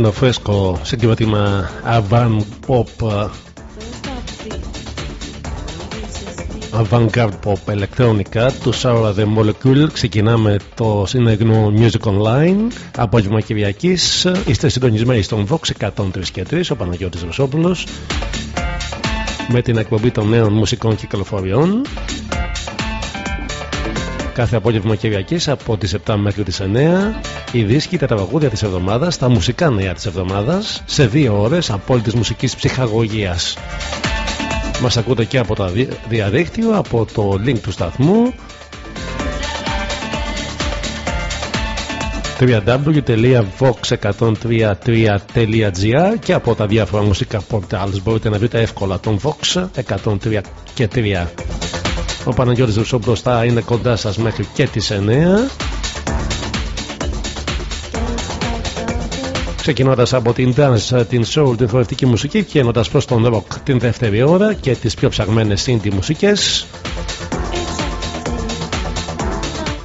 αγαπημένο φρέσκο συγκρότημα Avant Pop Avant-garde Pop ηλεκτρονικά του Sour The Molecule. Ξεκινάμε το συνεγνό Music Online. Απόγευμα Κυριακής είστε συντονισμένοι στον Vox 103 και 3 ο Παναγιώτης Ρωσόπουλος με την εκπομπή των νέων μουσικών κυκλοφοριών κάθε απόγευμα Κυριακής από τις 7 μέχρι τις 9 οι δίσκοι, τα τραγούδια της εβδομάδας, τα μουσικά νέα της εβδομάδας σε δύο ώρες απόλυτης μουσικής ψυχαγωγίας. Μας ακούτε και από το διαδίκτυο, από το link του σταθμού www.vox103.gr και από τα διάφορα μουσικά portals μπορείτε να βρείτε εύκολα τον Vox 103 και 3. Ο Παναγιώτης Ρουσόμπλος θα είναι κοντά σας μέχρι και τις 9 ξεκινώντας από την dance, την soul, την χορευτική μουσική και ενώντα προς τον rock την δεύτερη ώρα και τις πιο ψαγμένες indie μουσικές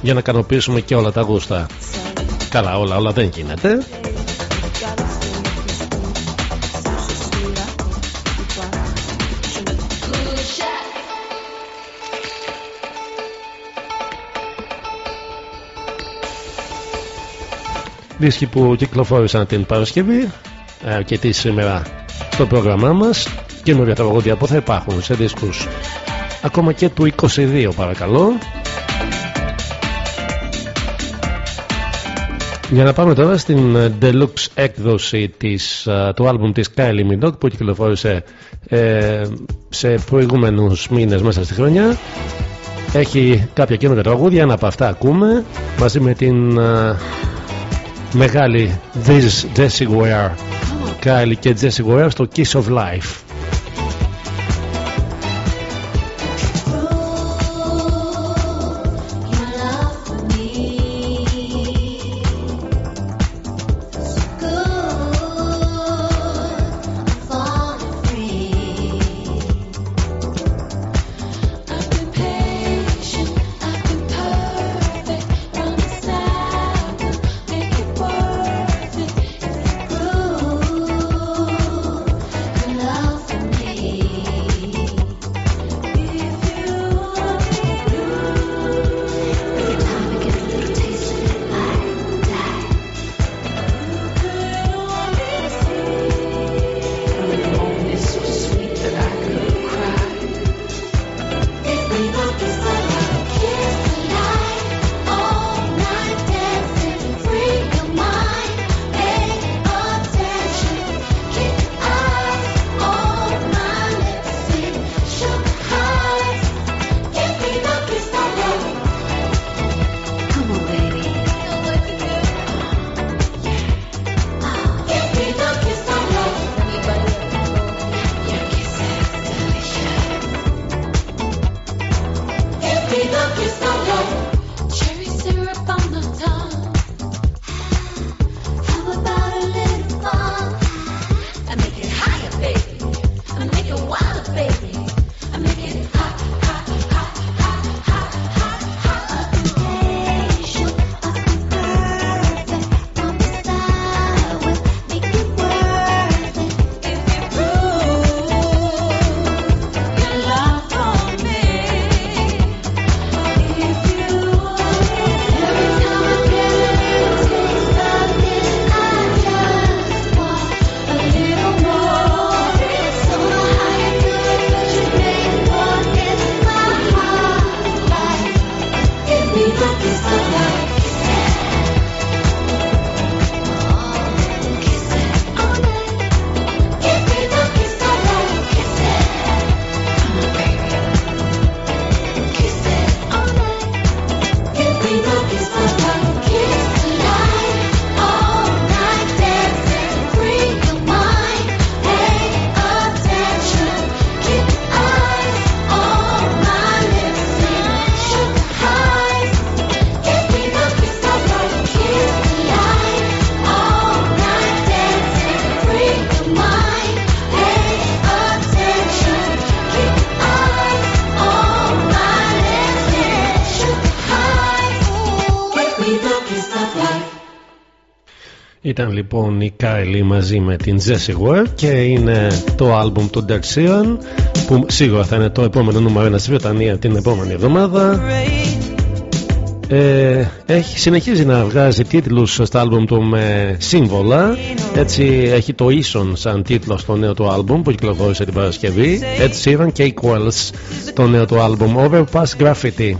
για να ικανοποιήσουμε και όλα τα γούστα. Καλά, όλα, όλα δεν γίνεται. Δίσκοι που κυκλοφόρησαν την Παρασκευή ε, και τη σήμερα στο πρόγραμμά μας. Καινούργια τραγωδία που θα υπάρχουν σε δίσκους. Ακόμα και του 22 παρακαλώ. Για να πάμε τώρα στην ε, deluxe έκδοση της, ε, του άλμπουμ της Kylie Minogue που κυκλοφόρησε ε, σε προηγούμενους μήνες μέσα στη χρονιά. Έχει κάποια καινούργια τραγούδια, ένα από αυτά ακούμε μαζί με την μεγάλη This Jessie Ware Kylie και Jessie Ware στο Kiss of Life Ήταν λοιπόν η Κάιλι μαζί με την Jessie Ware και είναι το άλμπουμ του Dirt Sheeran που σίγουρα θα είναι το επόμενο νούμερο ένα στη Βρετανία την επόμενη εβδομάδα. Ε, έχει, συνεχίζει να βγάζει τίτλους στα άλμπουμ του με σύμβολα. Έτσι έχει το Ison σαν τίτλο στο νέο του άλμπουμ που κυκλοφόρησε την Παρασκευή. Ed Sheeran και Equals το νέο του άλμπουμ. Overpass Graffiti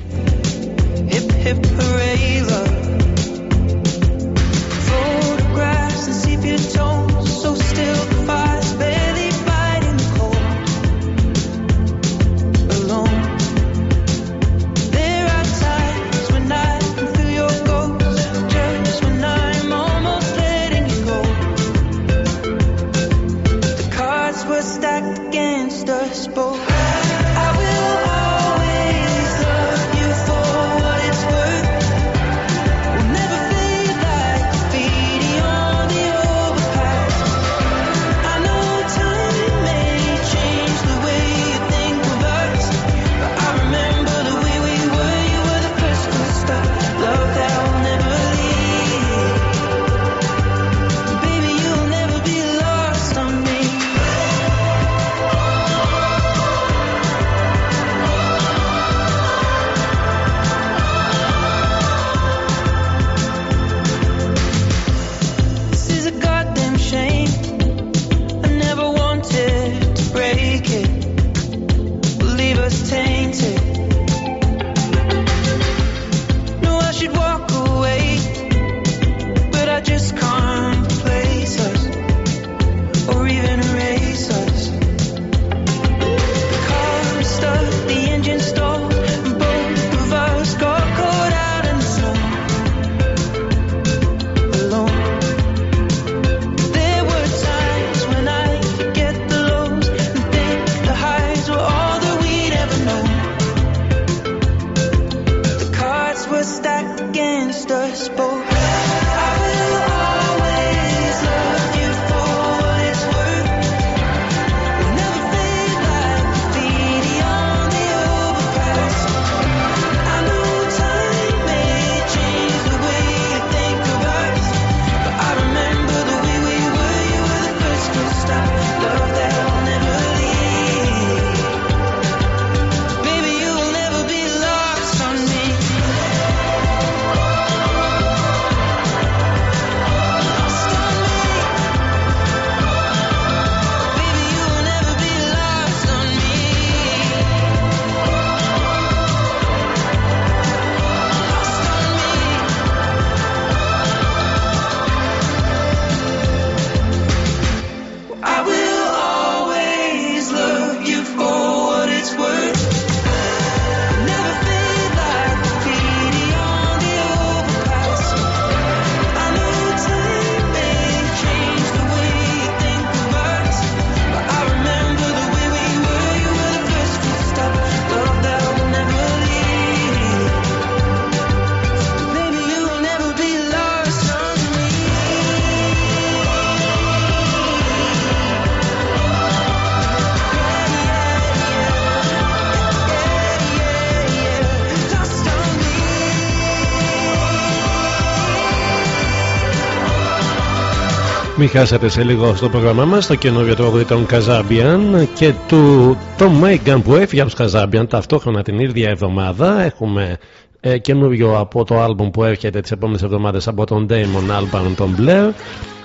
Μην χάσετε σε λίγο στο πρόγραμμά μας το καινούριο τραγούδι των Καζάμπιαν και του Tom Μέγκαν που έφυγε από τους Καζάμπιαν ταυτόχρονα την ίδια εβδομάδα. Έχουμε ε, καινούριο από το άλμπουμ που έρχεται τις επόμενες εβδομάδες από τον Damon Albarn τον Blair.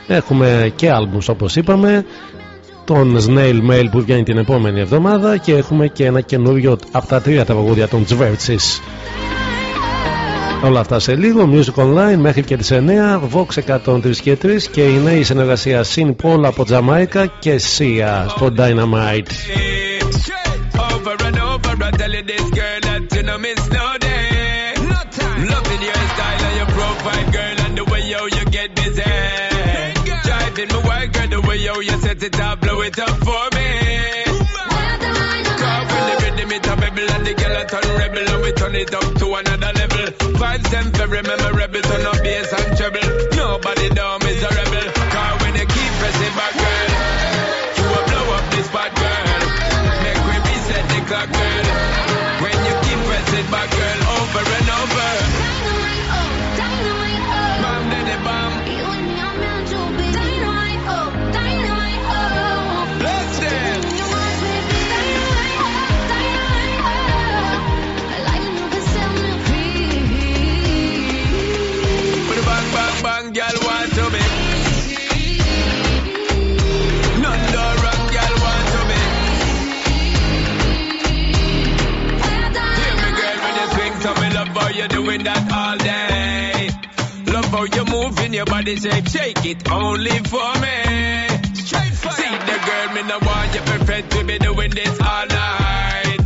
Έχουμε και άλμπουμς όπως είπαμε. Τον Snail Mail που βγαίνει την επόμενη εβδομάδα και έχουμε και ένα καινούριο από τα τρία τραγούδια των Τζβέρτsis. Όλα αυτά σε λίγο. Music Online μέχρι και τις 9. Vox 103 και 3 και η νέη συνεργασία Sin Paul από Τζαμάικα και Sia στο Dynamite. you set it up, blow it up for me. Cause when the rhythm it a bubble and the girl a turn rebel and we turn it up to another level. Vibes them very memorable, turn up bass and treble. Nobody down your body shape, shake it only for me. See the girl, me no want you perfect to be doing this all night.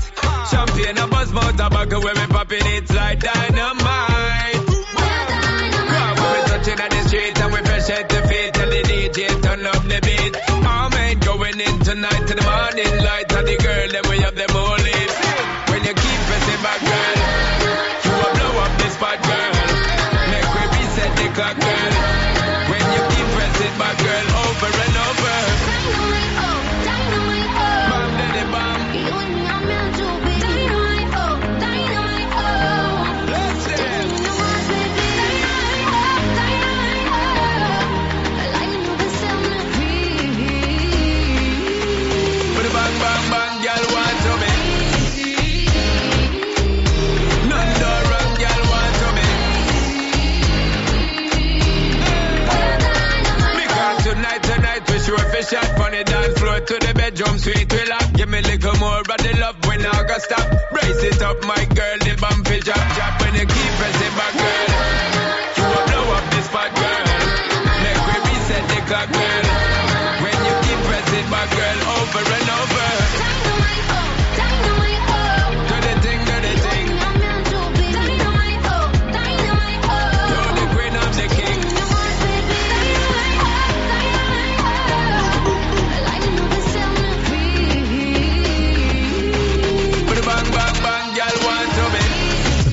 Champagne, a buzz, more tobacco, when we popping it's like dynamite. Give me a little more of the love when I go stop. Brace it up, my girl, the bump is drop, drop. When you keep pressing back, girl, you will blow up this spot, girl. Make we reset the clock, girl. When you keep pressing back, girl, over and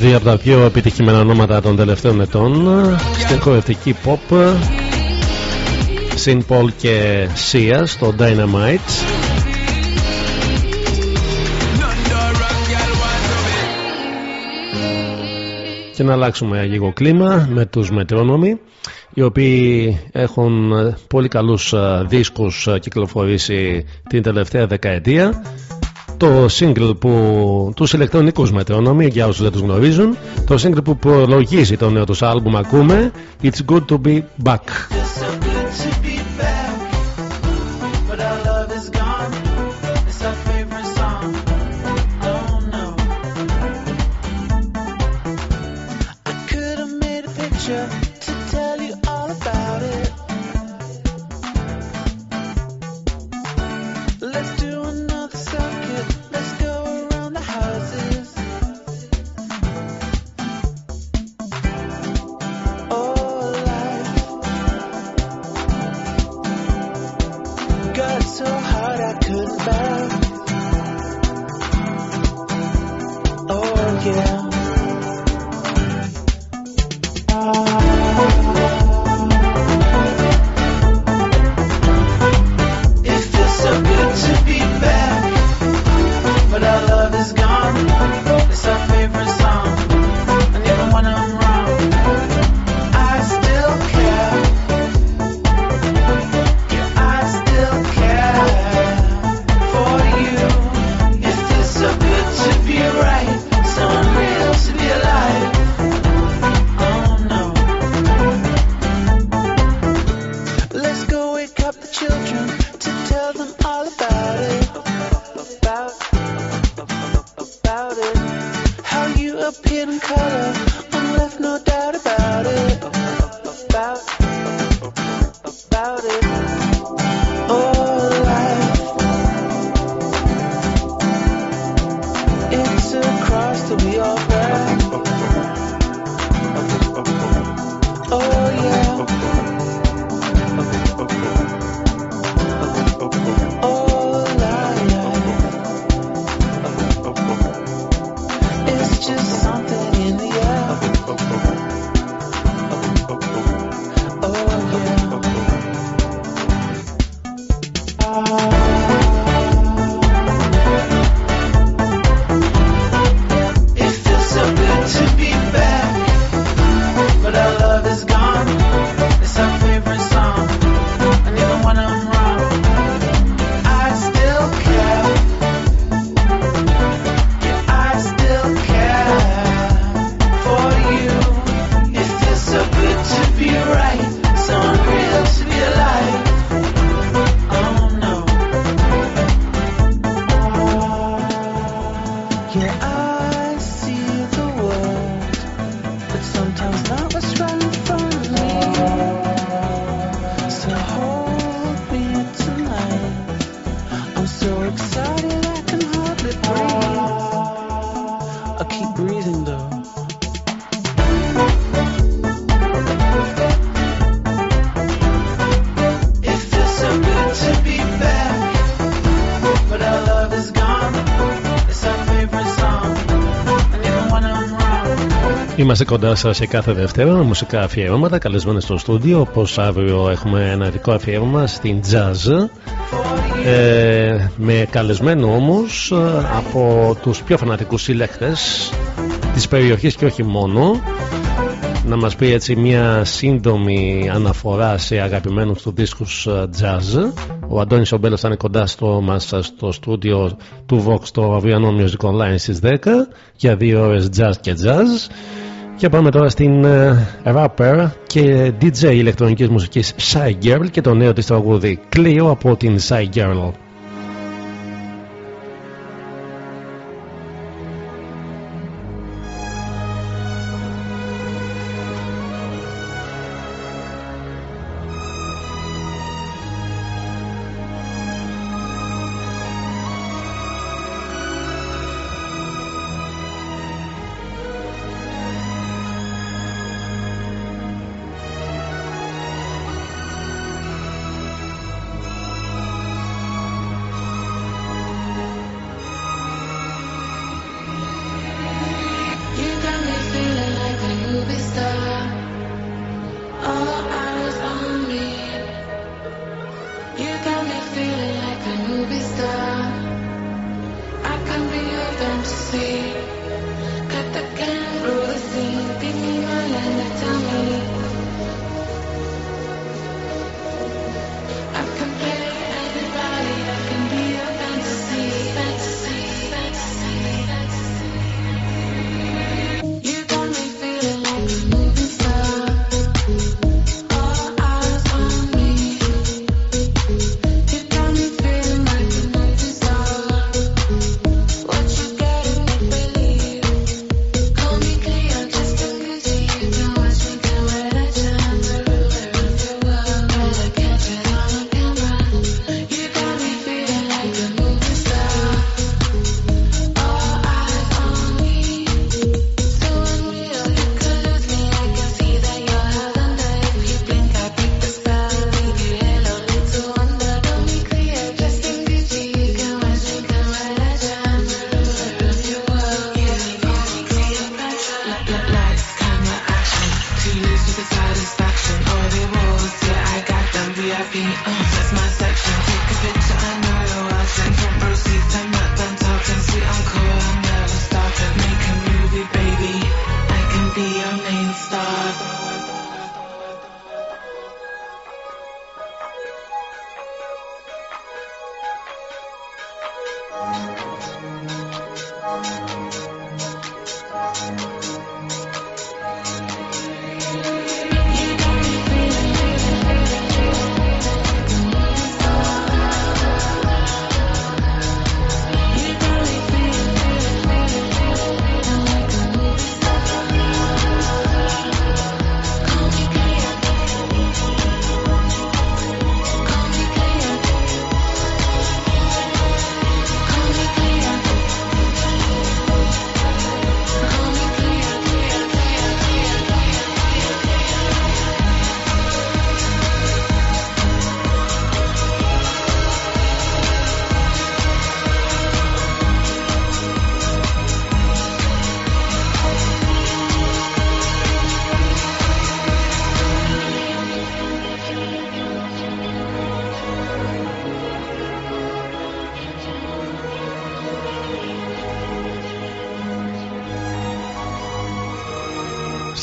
Δύο από τα πιο επιτυχημένα ονόματα των τελευταίων ετών στην χορευτική pop Συν Paul και Sia στο Dynamite None do wrong, girl, want to me. και να αλλάξουμε λίγο κλίμα με τους Μετρόνομοι οι οποίοι έχουν ε, πολύ καλούς ε, δίσκους ε, κυκλοφορήσει την τελευταία δεκαετία το single που τους ηλεκτρονικούς Μετρόνομοι για όσους δεν τους γνωρίζουν το single που προλογίζει το νέο τους άλμπουμ ακούμε It's Good To Be Back Είμαστε κοντά σας σε κάθε Δευτέρα με μουσικά αφιερώματα καλεσμένα στο στούντιο. Όπως αύριο έχουμε ένα δικό αφιέρωμα στην jazz. Ε, με καλεσμένο όμως από τους πιο φανατικούς σύλλεκτε της περιοχής και όχι μόνο να μας πει έτσι μια σύντομη αναφορά σε αγαπημένους του δίσκους jazz ο Αντώνης Ομπέλος θα είναι κοντά στο μας στο στούντιο του Vox το αυριανό Music Online στις 10 για δύο ώρες jazz και jazz και πάμε τώρα στην uh, rapper και DJ ηλεκτρονικής μουσικής Shy Girl και το νέο της τραγούδι Clio από την Shy Girl.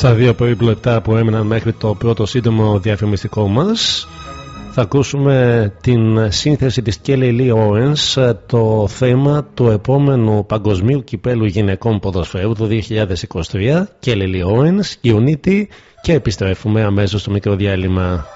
Στα δύο περίπου λεπτά που έμειναν μέχρι το πρώτο σύντομο διαφημιστικό μας θα ακούσουμε την σύνθεση της Kelly Lee Owens το θέμα του επόμενου παγκοσμίου κυπέλου γυναικών ποδοσφαίρου του 2023 Kelly Lee Owens, Unity και επιστρέφουμε αμέσως στο μικρό διάλειμμα.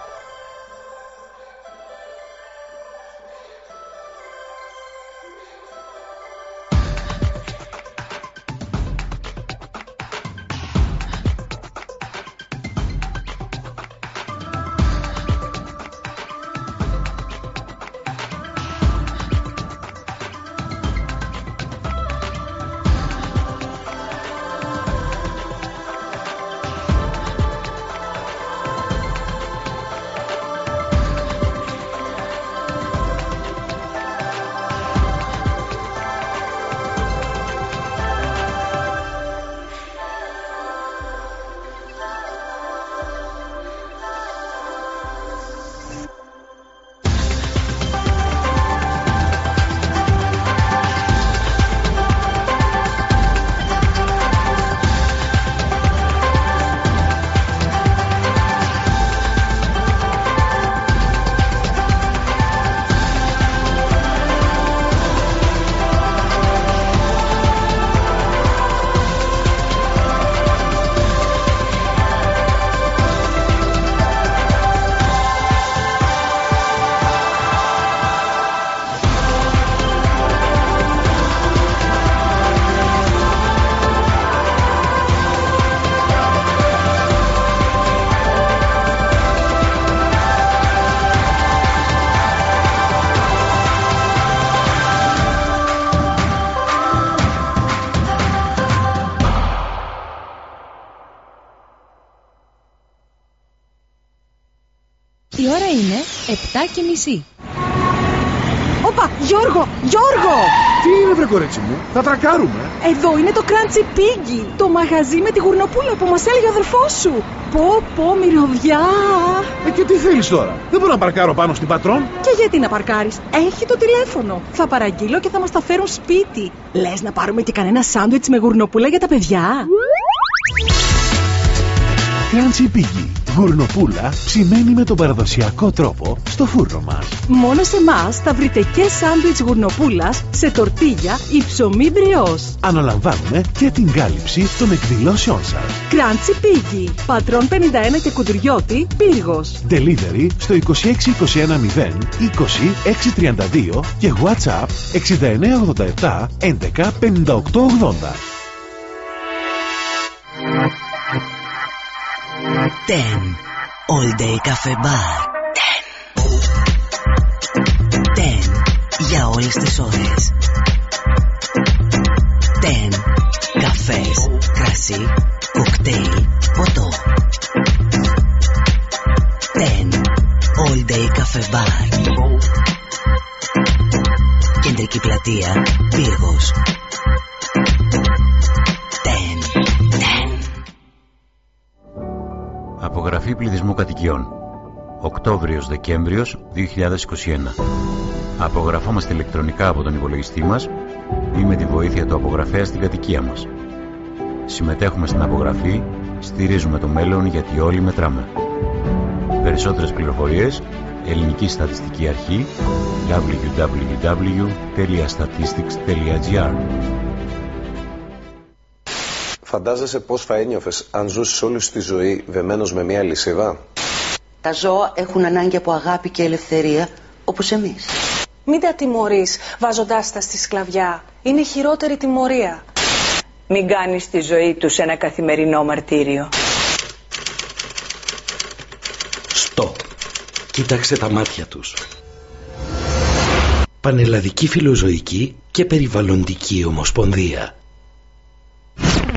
7 και μισή. Όπα, Γιώργο, Γιώργο! Τι είναι βρε κορίτσι μου, θα τρακάρουμε. Εδώ είναι το Crunchy Piggy, το μαγαζί με τη γουρνοπούλα που μας έλεγε ο αδερφός σου. Πω, πω, μυρωδιά. Ε, και τι θέλεις τώρα, δεν μπορώ να παρκάρω πάνω στην πατρόν. Και γιατί να παρκάρεις, έχει το τηλέφωνο. Θα παραγγείλω και θα μας τα φέρουν σπίτι. Λες να πάρουμε και κανένα σάντουιτς με γουρνοπούλα για τα παιδιά; Crunchy Piggy. Γουρνοπούλα ψημένη με τον παραδοσιακό τρόπο στο φούρνο μας. Μόνο σε εμάς θα βρείτε και σάντουιτς γουρνοπούλας σε τορτίγια ή ψωμί μπριός. Αναλαμβάνουμε και την κάλυψη των εκδηλώσεών σας. Crunchy Piggy, πατρών 51 και κουντουριώτη, πύργος. Delivery στο 26210 20632 και WhatsApp 6987 11 5880. Ten. All day cafe bar. Ten. Ten. Για όλες τις ώρες. Ten. Καφές, κρασί, κοκτέιλ, ποτό. Ten. All day cafe bar. Κεντρική πλατεία, Πύργος. Απογραφή πληθυσμού κατοικιών. Οκτώβριος-Δεκέμβριος 2021. Απογραφόμαστε ηλεκτρονικά από τον υπολογιστή μας ή με τη βοήθεια του απογραφέα στην κατοικία μας. Συμμετέχουμε στην απογραφή, στηρίζουμε το μέλλον γιατί όλοι μετράμε. Περισσότερες πληροφορίες, Ελληνική Στατιστική Αρχή, www.statistics.gr Φαντάζεσαι πώς θα ένιωθες αν ζούσες όλη σου τη ζωή δεμένος με μια λυσίδα; Τα ζώα έχουν ανάγκη από αγάπη και ελευθερία, όπως εμείς. Μην τα τιμωρείς βάζοντάς τα στη σκλαβιά. Είναι χειρότερη τιμωρία. Μην κάνεις τη ζωή τους ένα καθημερινό μαρτύριο. Στοπ. Κοίταξε τα μάτια τους. Πανελλαδική Φιλοζωική και Περιβαλλοντική Ομοσπονδία.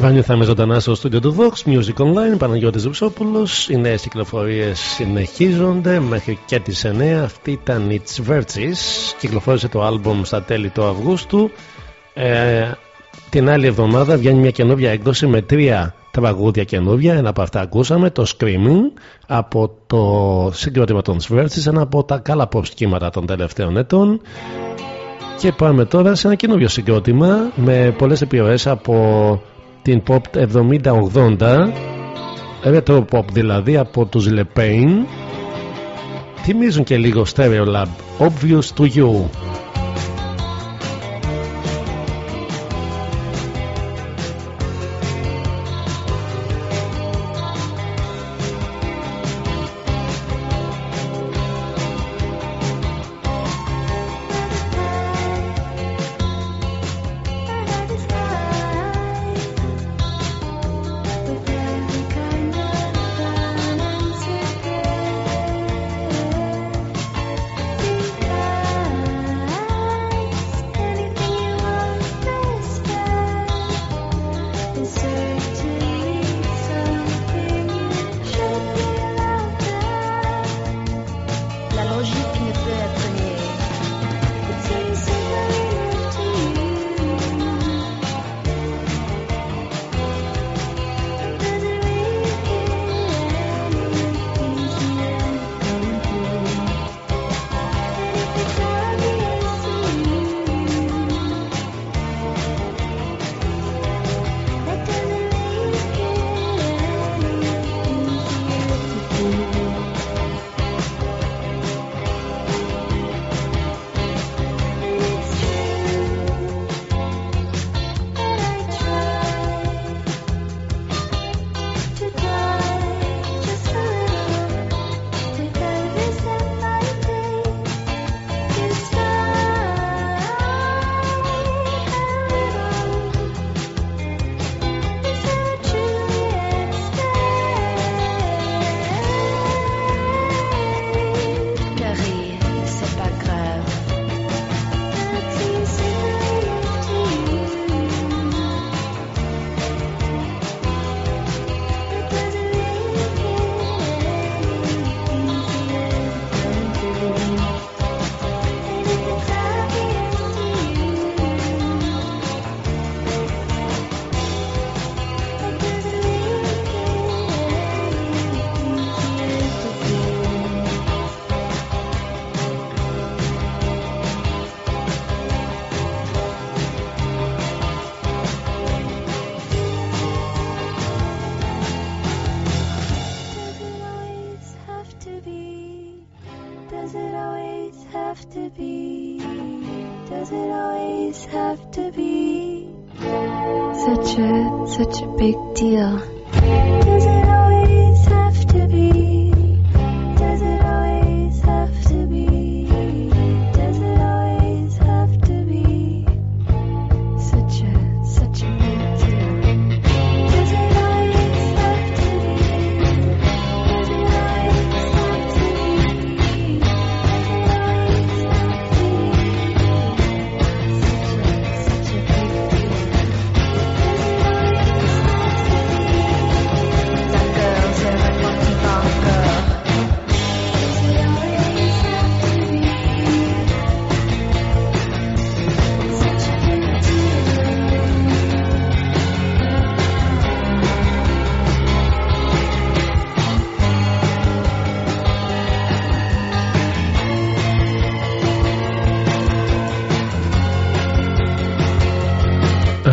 Επανήλθαμε ζωντανά στο στούντιο του Vox Music Online. Παναγιώτης Βουσόπουλος. Οι νέες κυκλοφορίες συνεχίζονται μέχρι και τις 9. Αυτή ήταν It's Vertis. Κυκλοφόρησε το album στα τέλη του Αυγούστου. Ε, την άλλη εβδομάδα βγαίνει μια καινούργια έκδοση με τρία τραγούδια καινούργια. Ένα από αυτά ακούσαμε, το Screaming από το συγκρότημα των Svertis, ένα από τα καλά pop σχήματα των τελευταίων ετών. Και πάμε τώρα σε ένα καινούριο συγκρότημα με πολλές επιρροές από την pop 70-80 retro pop δηλαδή από τους Le Pen θυμίζουν και λίγο Stereo Lab Obvious to You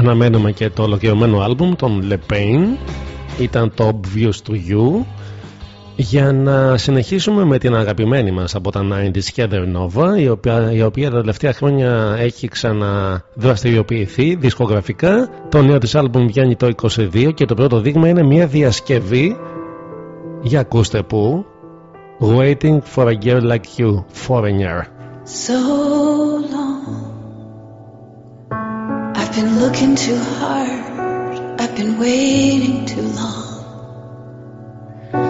αναμένουμε και το ολοκληρωμένο άλμπουμ των Le Pen ήταν το Obvious to You για να συνεχίσουμε με την αγαπημένη μας από τα 90's Heather Nova η οποία, η οποία τα τελευταία χρόνια έχει ξαναδραστηριοποιηθεί δισκογραφικά. Το νέο της άλμπουμ βγαίνει το 22 και το πρώτο δείγμα είναι μια διασκευή. Για ακούστε που Waiting for a girl like you, foreigner. So looking too hard. I've been waiting too long.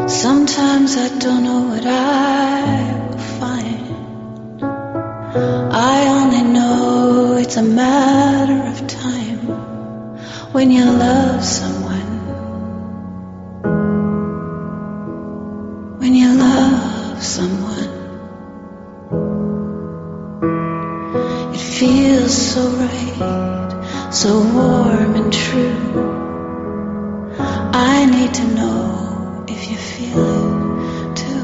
Sometimes I don't know what I will find. I only know it's a matter of time when you love someone. When you love someone, it feels so right so warm and true. I need to know if you feel it too.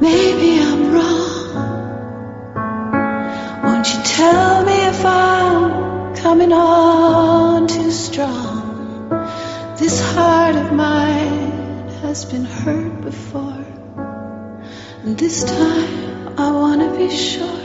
Maybe I'm wrong. Won't you tell me if I'm coming on too strong? This heart of mine has been hurt before, and this time I wanna be sure.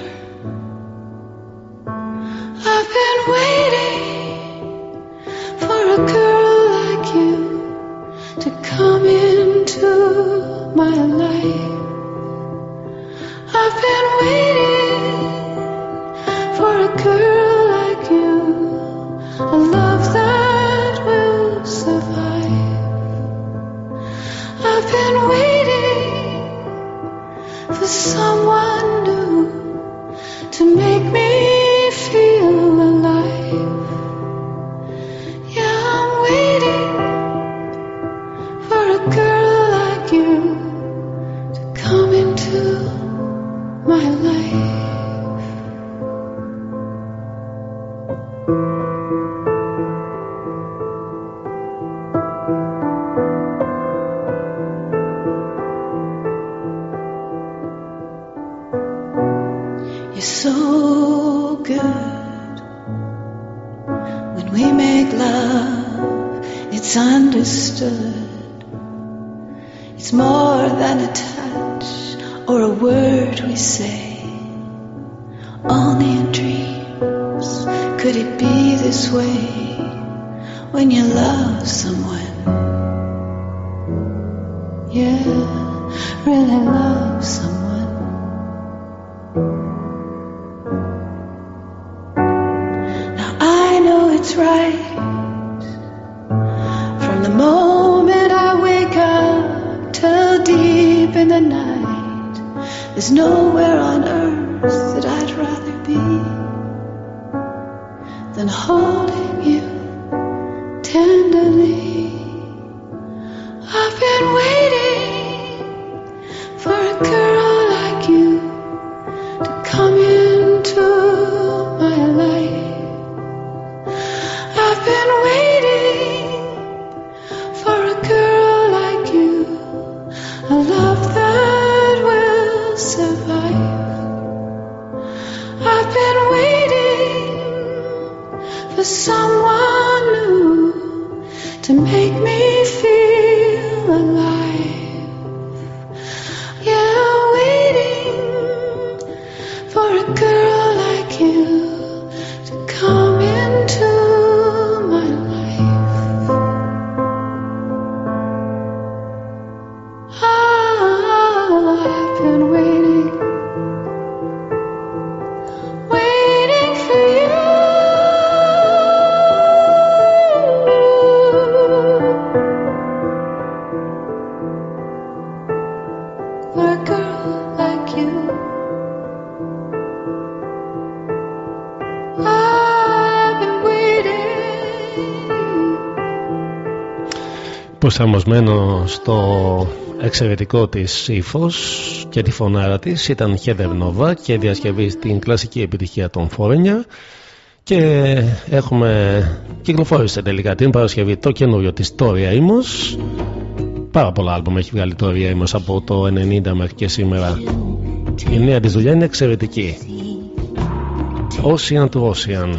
προσαρμοσμένο στο εξαιρετικό της ύφος και τη φωνάρα της ήταν Heather Nova και διασκευή στην κλασική επιτυχία των Foreigner και έχουμε κυκλοφόρησε τελικά την Παρασκευή το καινούριο της Toria Amos πάρα πολλά άλμπουμ έχει βγάλει Toria Amos από το 90 μέχρι και σήμερα. Η νέα της δουλειά είναι εξαιρετική. Ocean to Ocean.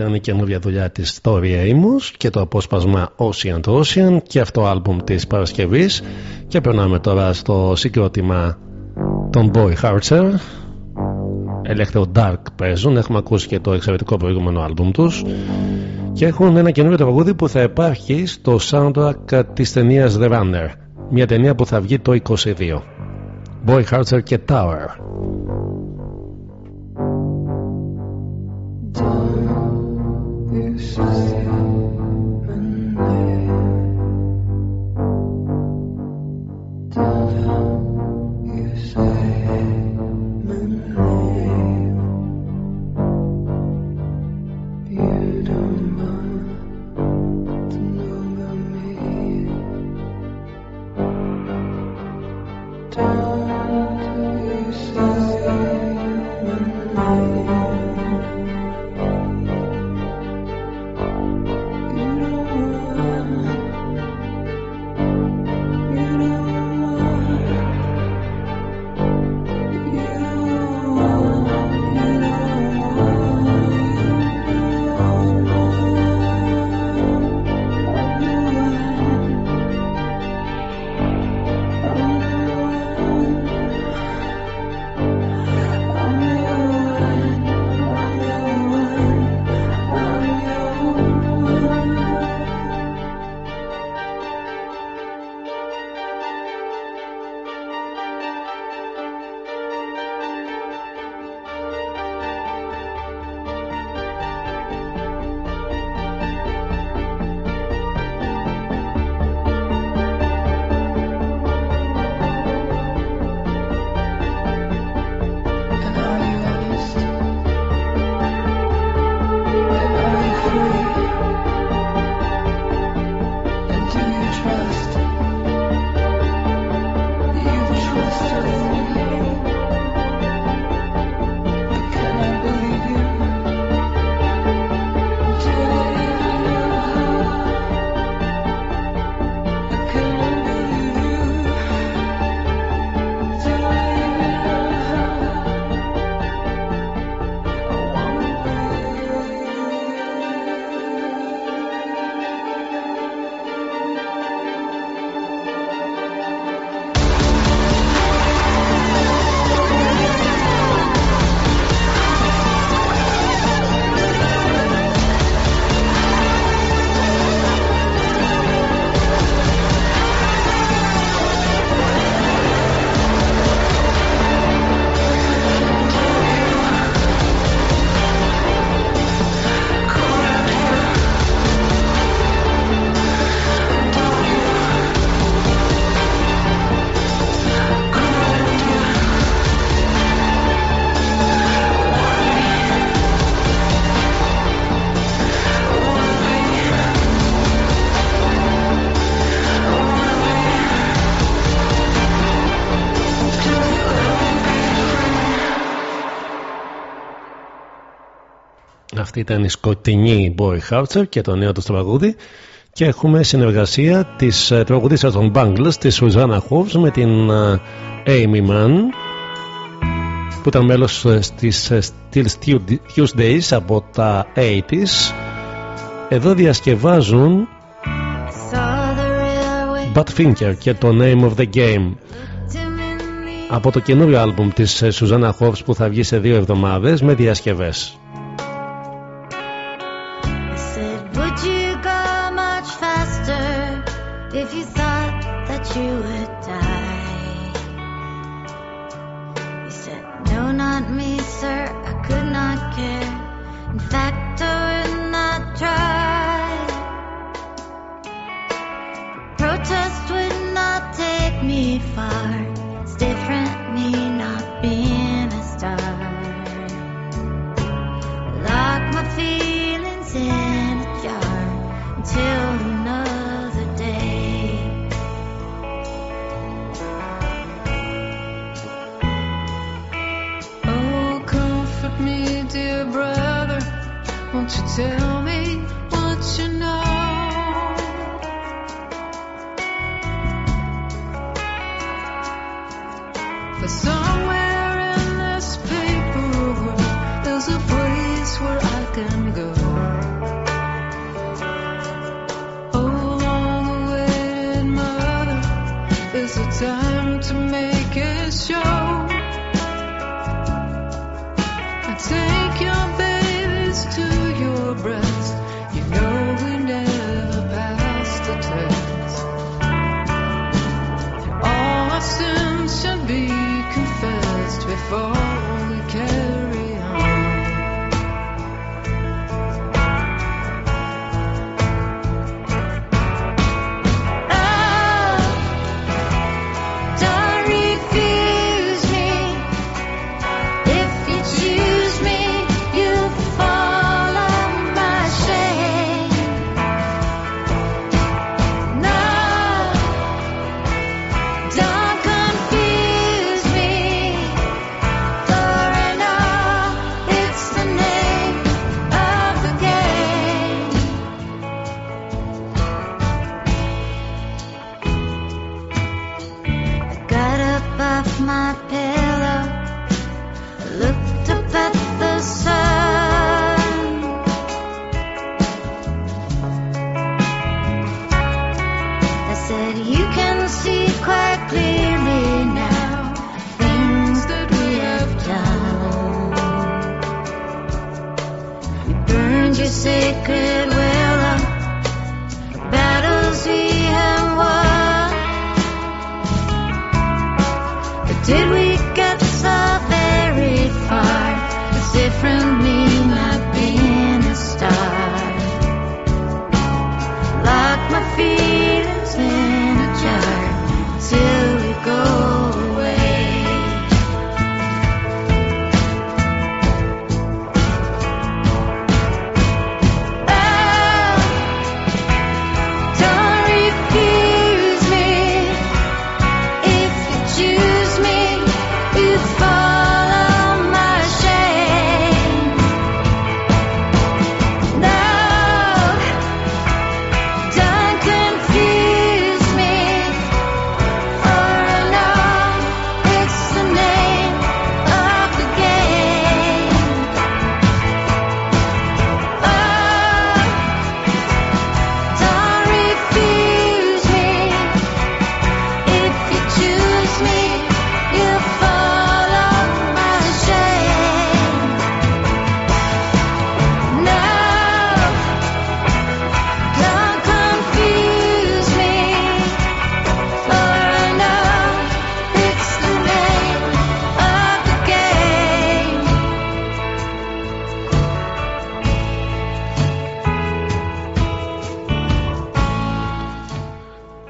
Ήταν η καινούργια δουλειά της Story Amos και το απόσπασμα Ocean to Ocean και αυτό άλμπουμ της Παρασκευής. Και περνάμε τώρα στο συγκρότημα των Boy Hartzer Electro Dark παίζουν έχουμε ακούσει και το εξαιρετικό προηγούμενο άλμπουμ τους. Και έχουν ένα καινούργιο τραγούδι που θα υπάρχει στο soundtrack της ταινίας The Runner. Μια ταινία που θα βγει το 22 Boy Hartzer και Tower Αυτή ήταν η σκοτεινή Boy Houser και το νέο του τραγούδι. Και έχουμε συνεργασία της ε, τραγουδίστριας των Bangles, της Σουζάνα Χόβ, με την ε, Amy Mann, που ήταν μέλος ε, τη Still Tuesdays από τα 80s. Εδώ διασκευάζουν Finger και το Name of the Game από το καινούριο άλμπουμ της Σουζάνα Χόβς που θα βγει σε δύο εβδομάδες με διασκευές.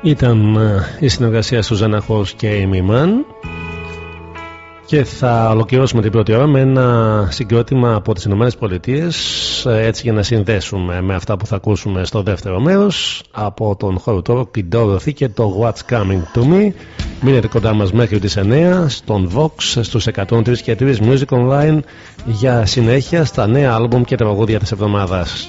Ήταν ε, η συνεργασία του Χος και η Μαν και θα ολοκληρώσουμε την πρώτη ώρα με ένα συγκρότημα από τις Ηνωμένες Πολιτείες, ε, έτσι για να συνδέσουμε με αυτά που θα ακούσουμε στο δεύτερο μέρος από τον χώρο τώρα την Dorothy και το What's Coming To Me Μείνετε κοντά μας μέχρι τις 9 στον Vox στους 103 και 3 Music Online για συνέχεια στα νέα άλμπουμ και τα παγόδια της εβδομάδας.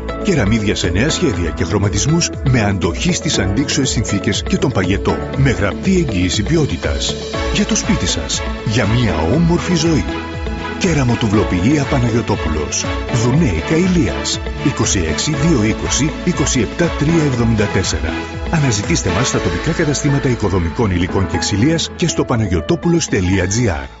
Κεραμίδια σε νέα σχέδια και χρωματισμούς με αντοχή στις αντίξωες συνθήκες και τον παγετό. Με γραπτή εγγύηση ποιότητας. Για το σπίτι σας. Για μια όμορφη ζωή. Κεραμοτουβλοποιία Παναγιωτόπουλος. Δουνέικα Ηλίας. 26 220 27 374. Αναζητήστε μας στα τοπικά καταστήματα οικοδομικών υλικών και ξυλίας και στο παναγιωτόπουλος.gr.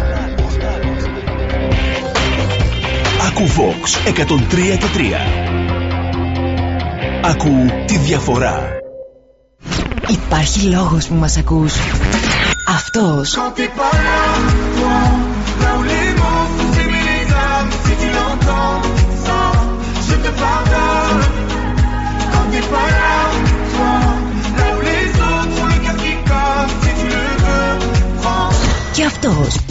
Ακού Vox 103 και 3. Ακού τη διαφορά. Υπάρχει λόγος που μας ακούς. Αυτός. Quand t'es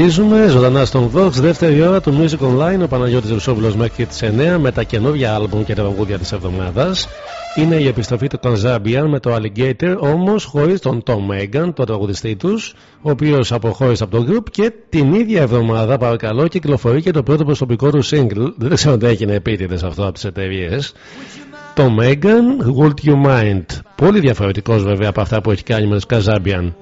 Συνεχίζουμε ζωντανά στον Vox, δεύτερη ώρα του Music Online. Ο Παναγιώτης Ρουσόπουλος μέχρι τις 9 με τα καινούργια άλμπουμ και τα τραγούδια της εβδομάδας. Είναι η επιστροφή του Conzabian με το Alligator, όμως χωρίς τον Tom Megan, τον τραγουδιστή τους, ο οποίος αποχώρησε από το group και την ίδια εβδομάδα, παρακαλώ, κυκλοφορεί και το πρώτο προσωπικό του single. Δεν ξέρω αν έγινε επίτηδες αυτό από τις εταιρείες. Το Megan, Would You Mind; Πολύ διαφορετικός βέβαια από αυτά που έχει κάνει με τους Kazabian.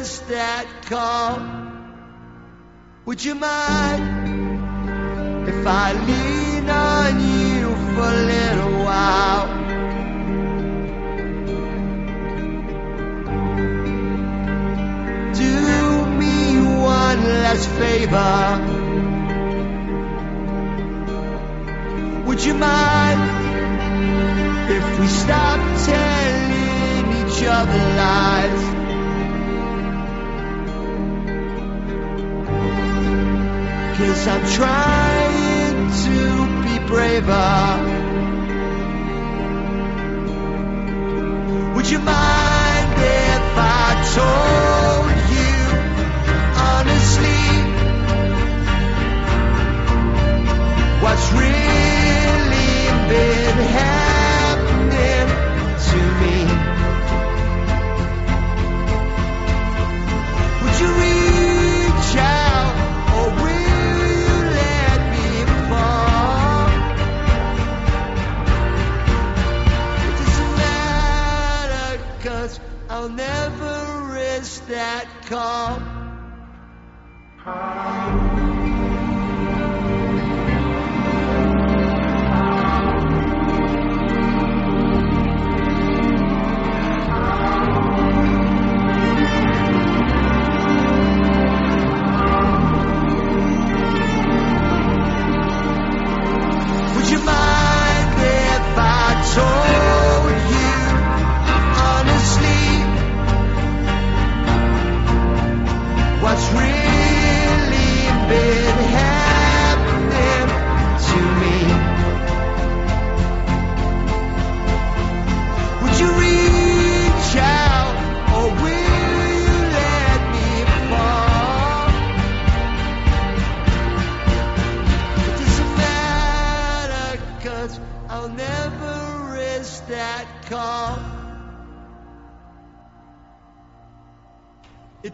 Never that call. Would you mind if I lean on you for a little while? Do me one last favor. Would you mind if we stop telling each other lies? Cause I'm trying to be braver. Would you mind if I told you honestly what's really been call.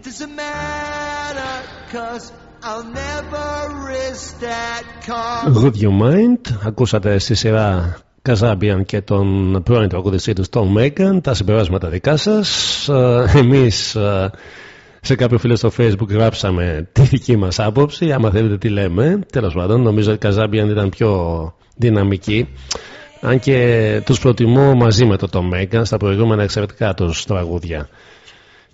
Doesn't matter, cause I'll never risk that call. Would You Mind. Ακούσατε στη σειρά Καζάμπιαν και τον πρώην τραγουδιστή τους Tom Megan. Τα συμπεράσματα δικά σας. Εμείς σε κάποιο φίλο στο facebook γράψαμε τη δική μας άποψη. Άμα θέλετε τι λέμε. Τέλος πάντων, νομίζω ότι η Καζάμπιαν ήταν πιο δυναμική. Αν και τους προτιμώ μαζί με το Tom Megan στα προηγούμενα εξαιρετικά τους τραγούδια.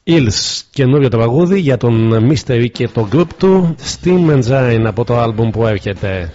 Ills, καινούριο τραγούδι για τον Mystery και το group του Steam Engine από το άλμπουμ που έρχεται.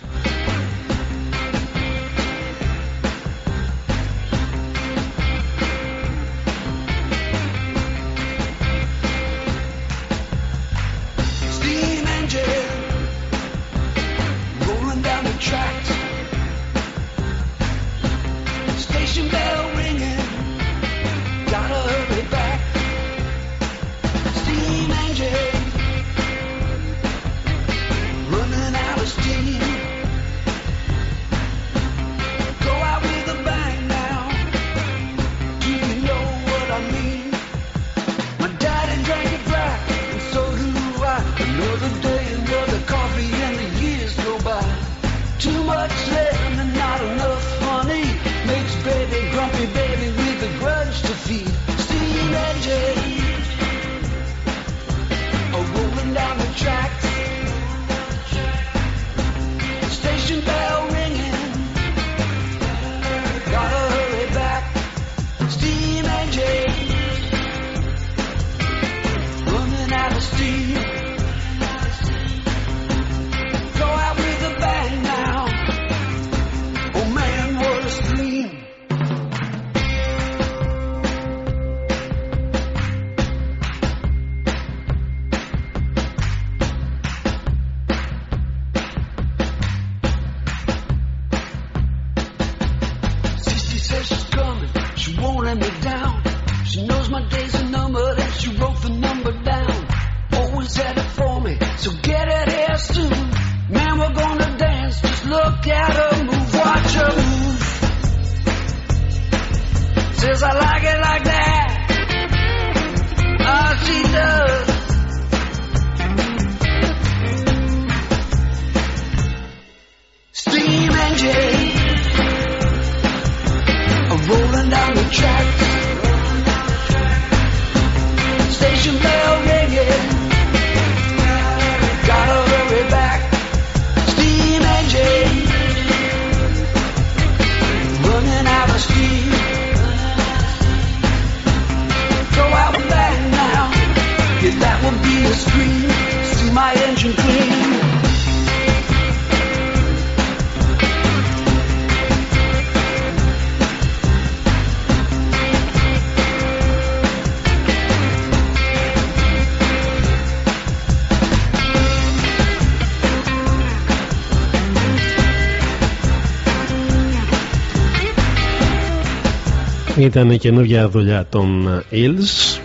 Ήταν η καινούργια δουλειά των Hills.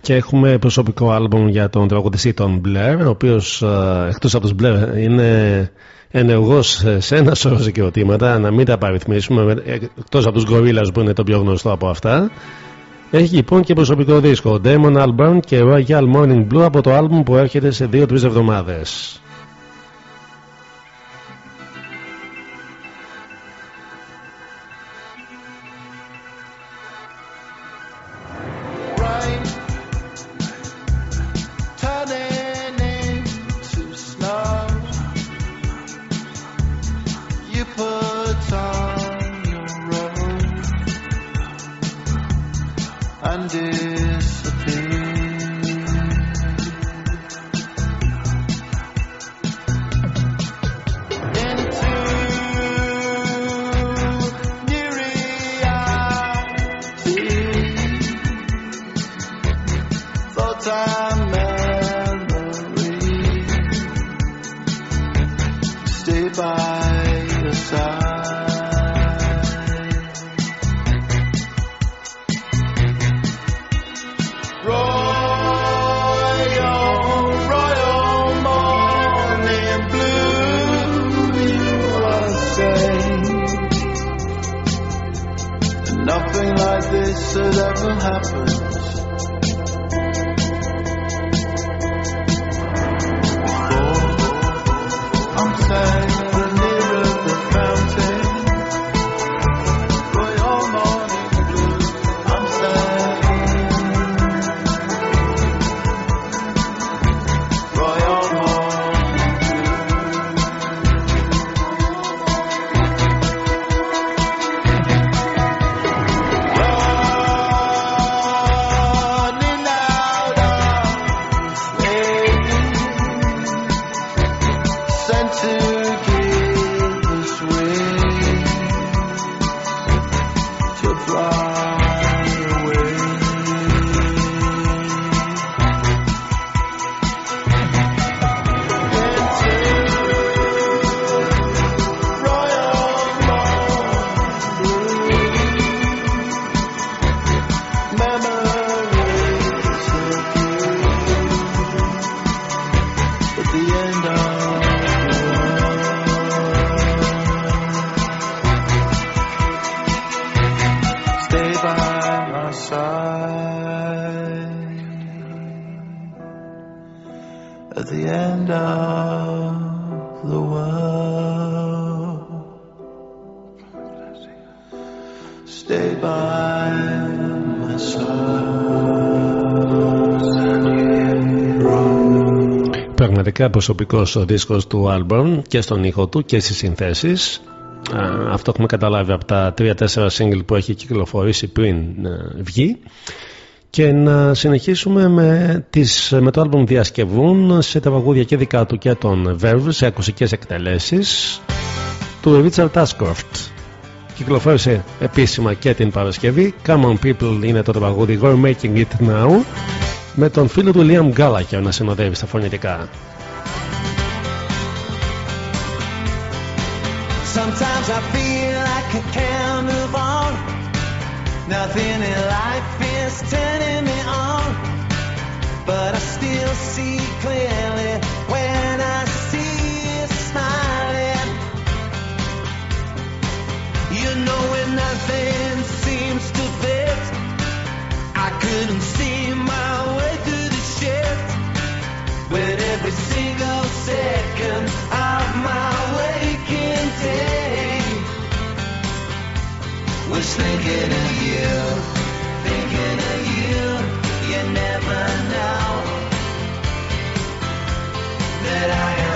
Και έχουμε προσωπικό άλμπομ για τον τραγουδιστή τον Blair ο οποίος ε, εκτός από τους Blair είναι ενεργός σε ένα σωρό συγκροτήματα να μην τα παριθμίσουμε εκτός από τους Gorillaz που είναι το πιο γνωστό από αυτά. Έχει λοιπόν και προσωπικό δίσκο Damon Albarn και Royal Morning Blue από το άλμπουμ που έρχεται σε 2-3 εβδομάδες side. Πραγματικά προσωπικός ο δίσκος του Alburn και στον ήχο του και στις συνθέσεις. Α, αυτό έχουμε καταλάβει από τα 3-4 single που έχει κυκλοφορήσει πριν ε, βγει. Και να συνεχίσουμε με, τις, με το άλμπομ διασκευούν σε τα βαγούδια και δικά του και των Verve σε ακουσικές εκτελέσεις του Richard Ashcroft. Κυκλοφόρησε επίσημα και την Παρασκευή. Come on people είναι το τραγούδι We're making it now με τον φίλο του Liam Gallagher να συνοδεύει στα φωνητικά Sometimes I feel like I can't move on. Nothing in life is turning me on. But I still see clearly when I see you smiling. You know when nothing seems to fit, I couldn't thinking of you, thinking of you. You never know that I.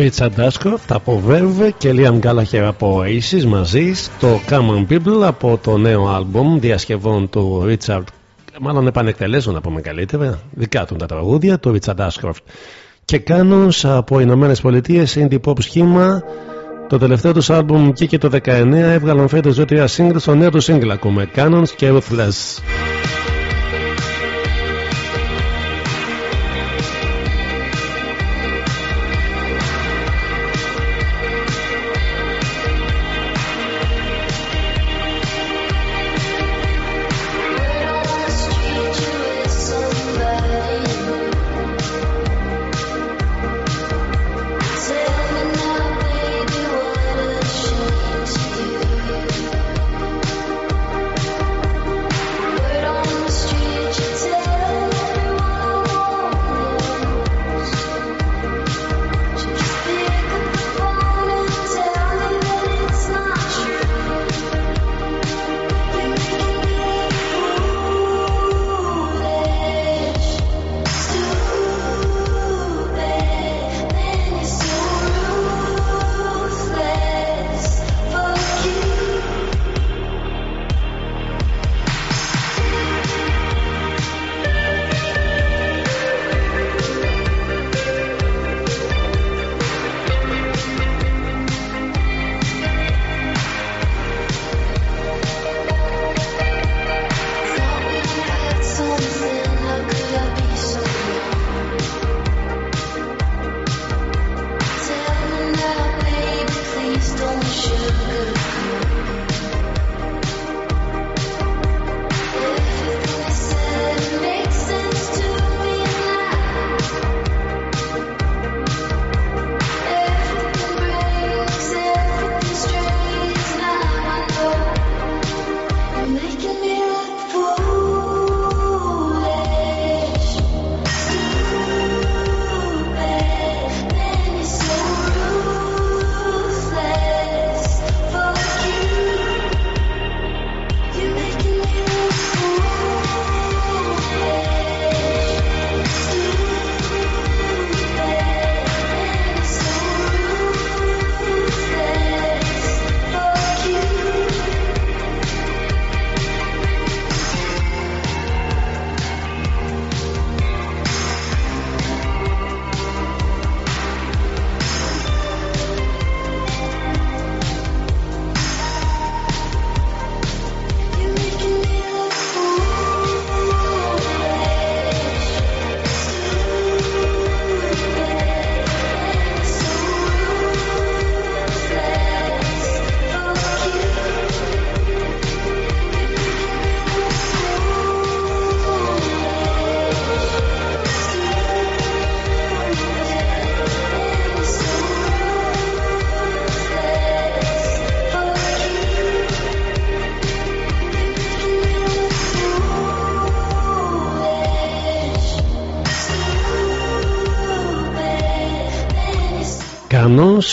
Richard Ashcroft από Verve και Liam Gallagher από Oasis μαζί στο Common People από το νέο άλμπομ διασκευών του Richard μάλλον επανεκτελέσεων να πούμε καλύτερα δικά του τα τραγούδια του Richard Ashcroft και Κάνος από Ηνωμένες Πολιτείες indie pop σχήμα. Το τελευταίο τους άλμπουμ και, και το 19 έβγαλαν φέτος δύο τρία σύγκρουση στο νέο τους σύγκρουση με Κάνος και Ruthless.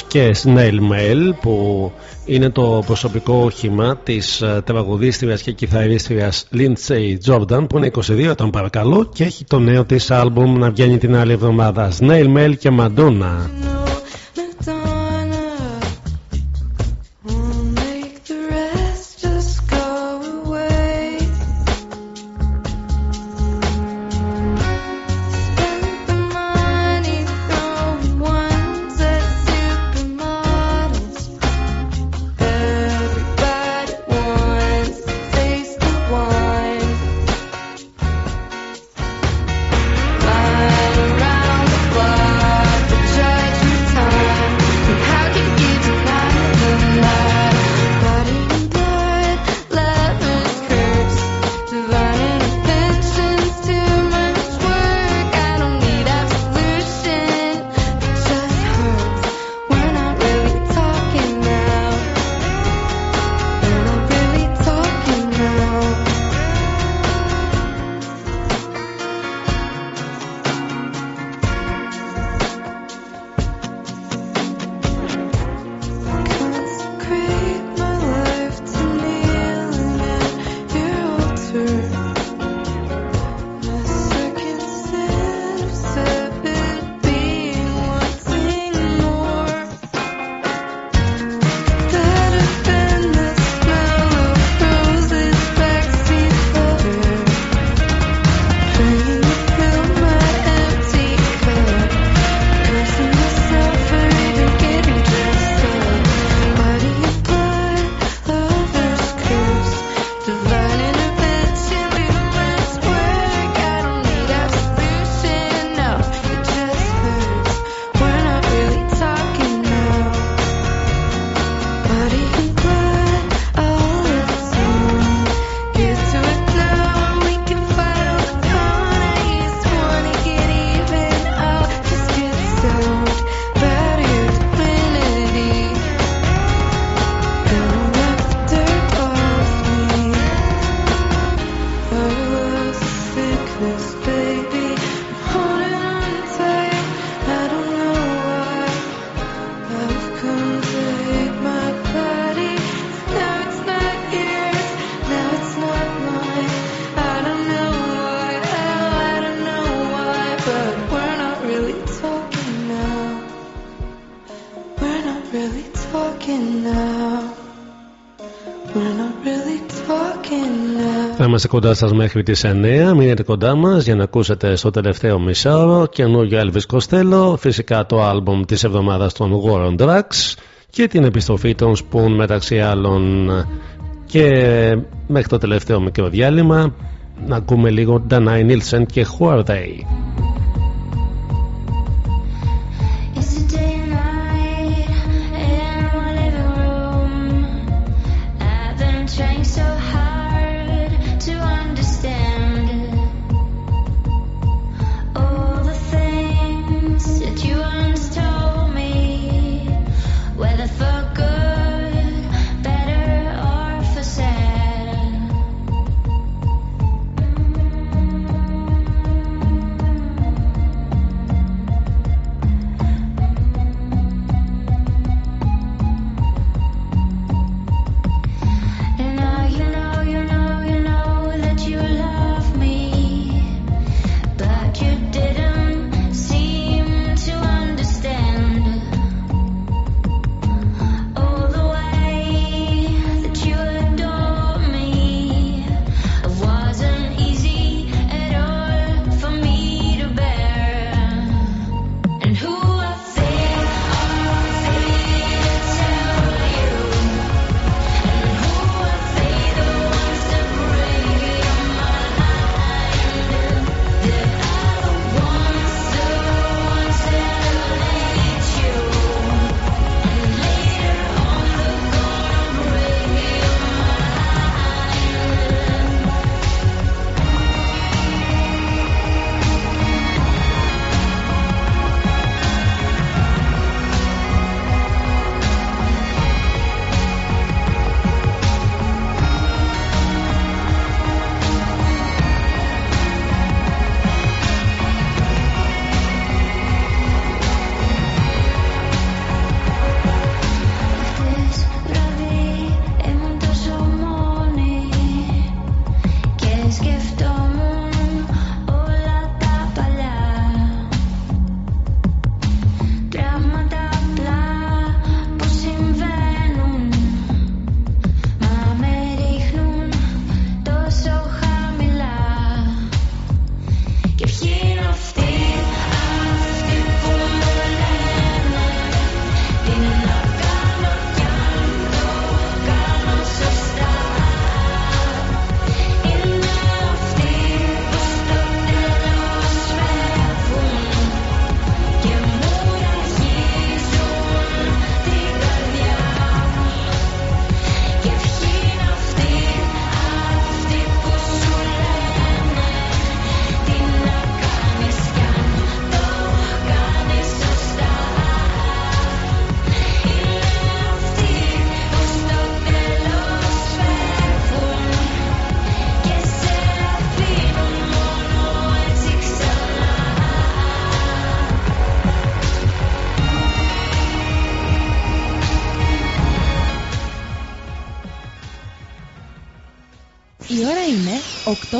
Και Snail Mail που είναι το προσωπικό όχημα της ε, τραγουδίστριας και κιθαρίστριας Lindsay Jordan που είναι 22 τον παρακαλώ και έχει το νέο της άλμπουμ να βγαίνει την άλλη εβδομάδα. Snail Mail και Madonna Είμαστε κοντά σας μέχρι τις 9. Μείνετε κοντά μας για να ακούσετε στο τελευταίο μισάωρο καινούργιο Elvis Costello, φυσικά το άλμπομ της εβδομάδας των War Drugs και την επιστροφή των Spoon μεταξύ άλλων. Και μέχρι το τελευταίο μικρό διάλειμμα να ακούμε λίγο Dana Nilsen και Χουαρδέι.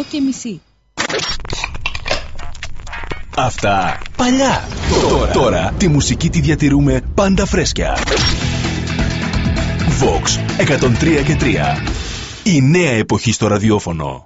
Και μισή. Αυτά παλιά. Τώρα, τώρα τη μουσική τη διατηρούμε πάντα φρέσκια. Vox 103 και 3. Η νέα εποχή στο ραδιόφωνο.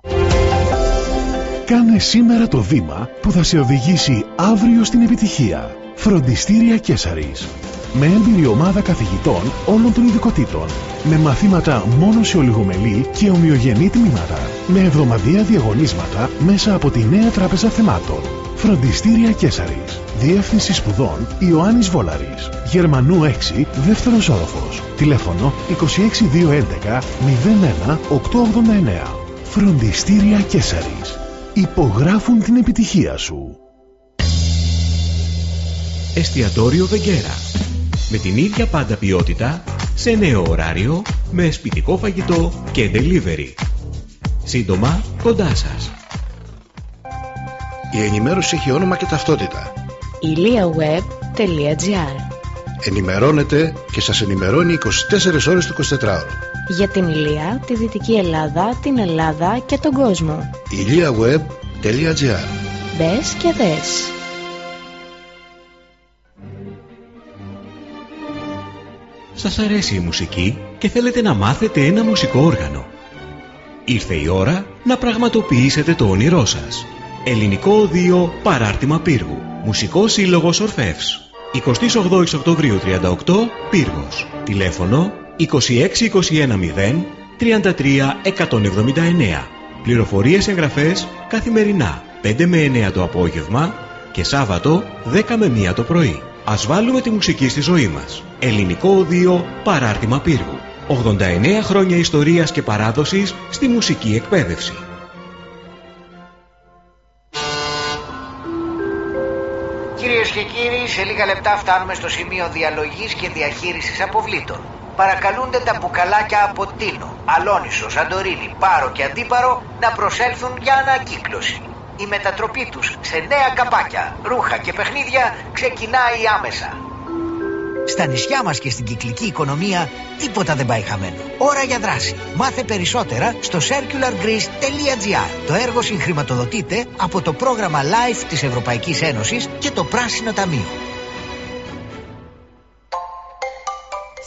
Κάνε σήμερα το βήμα που θα σε οδηγήσει αύριο στην επιτυχία. Φροντιστήρια Κέσαρης. Με έμπειρη ομάδα καθηγητών όλων των ειδικοτήτων. Με μαθήματα μόνο σε ολιγομελή και ομοιογενή τμήματα. Με εβδομαδιαία διαγωνίσματα μέσα από τη νέα τράπεζα θεμάτων. Φροντιστήρια Κέσαρης. Διεύθυνση σπουδών Ιωάννης Βόλαρης. Γερμανού 6, δεύτερος όροφος. Τηλέφωνο 26211 01 889. Φροντιστήρια Κέσαρης. Υπογράφουν την επιτυχία σου. Εστιατόριο Βεγγέρα. Με την ίδια πάντα ποιότητα, σε νέο ωράριο, με σπιτικό φαγητό και delivery. Σύντομα κοντά σας. Η ενημέρωση έχει όνομα και ταυτότητα. iliaweb.gr Ενημερώνετε και σας ενημερώνει 24 ώρες το 24ωρο. Για την Ηλία, τη Δυτική Ελλάδα, την Ελλάδα και τον κόσμο. iliaweb.gr Μπες και δες. Σας αρέσει η μουσική και θέλετε να μάθετε ένα μουσικό όργανο; Ήρθε η ώρα να πραγματοποιήσετε το όνειρό σας. Ελληνικό Οδείο Παράρτημα Πύργου. Μουσικός Σύλλογος Ορφεύς. 28 Οκτωβρίου 38 Πύργος. Τηλέφωνο 26210 33 179. Πληροφορίες εγγραφές καθημερινά 5 με 9 το απόγευμα και Σάββατο 10 με 1 το πρωί. Ας βάλουμε τη μουσική στη ζωή μας. Ελληνικό Οδείο Παράρτημα Πύργου. 89 χρόνια ιστορίας και παράδοσης στη μουσική εκπαίδευση. Κυρίες και κύριοι, σε λίγα λεπτά φτάνουμε στο σημείο διαλογής και διαχείρισης αποβλήτων. Παρακαλούνται τα μπουκαλάκια από Τίνο, Αλόνισο, Σαντορίνη, Πάρο και Αντίπαρο να προσέλθουν για ανακύκλωση. Η μετατροπή τους σε νέα καπάκια, ρούχα και παιχνίδια ξεκινάει άμεσα. Στα νησιά μας και στην κυκλική οικονομία τίποτα δεν πάει χαμένο. Ώρα για δράση. Μάθε περισσότερα στο circulargreece.gr. Το έργο συγχρηματοδοτείται από το πρόγραμμα LIFE της Ευρωπαϊκής Ένωσης και το Πράσινο Ταμείο.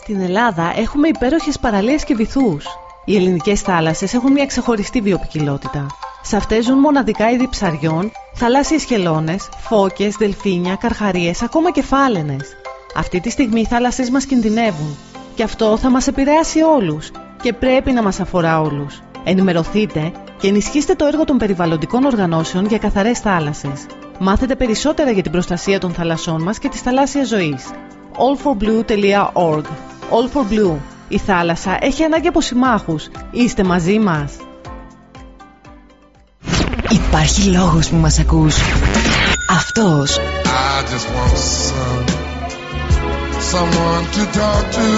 Στην Ελλάδα έχουμε υπέροχες παραλίες και βυθούς. Οι ελληνικές θάλασσες έχουν μια ξεχωριστή βιοπικιλότητα. Σε αυτές ζουν μοναδικά είδη ψαριών, θαλάσσιες χελώνες, φώκες, δελφίνια, καρχαρίες, ακόμα και φάλαινες. Αυτή τη στιγμή οι θάλασσες μας κινδυνεύουν και αυτό θα μας επηρεάσει όλους και πρέπει να μας αφορά όλους. Ενημερωθείτε και ενισχύστε το έργο των περιβαλλοντικών οργανώσεων για καθαρές θάλασσες. Μάθετε περισσότερα για την προστασία των θαλασσών μας και της θαλάσσιας ζωής. allforblue.org All for Blue. Η θάλασσα έχει ανάγκη από συμμάχους. Είστε μαζί μας. Υπάρχει λόγος που μας ακούς. Αυτός. I just want some, someone to talk to.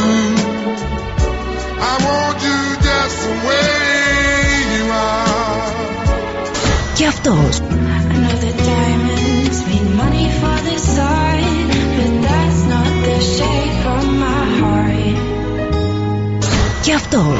I want you just the way you are. Και αυτός. I know that diamonds mean money for this side, but that's not the shape from my heart. Και αυτός.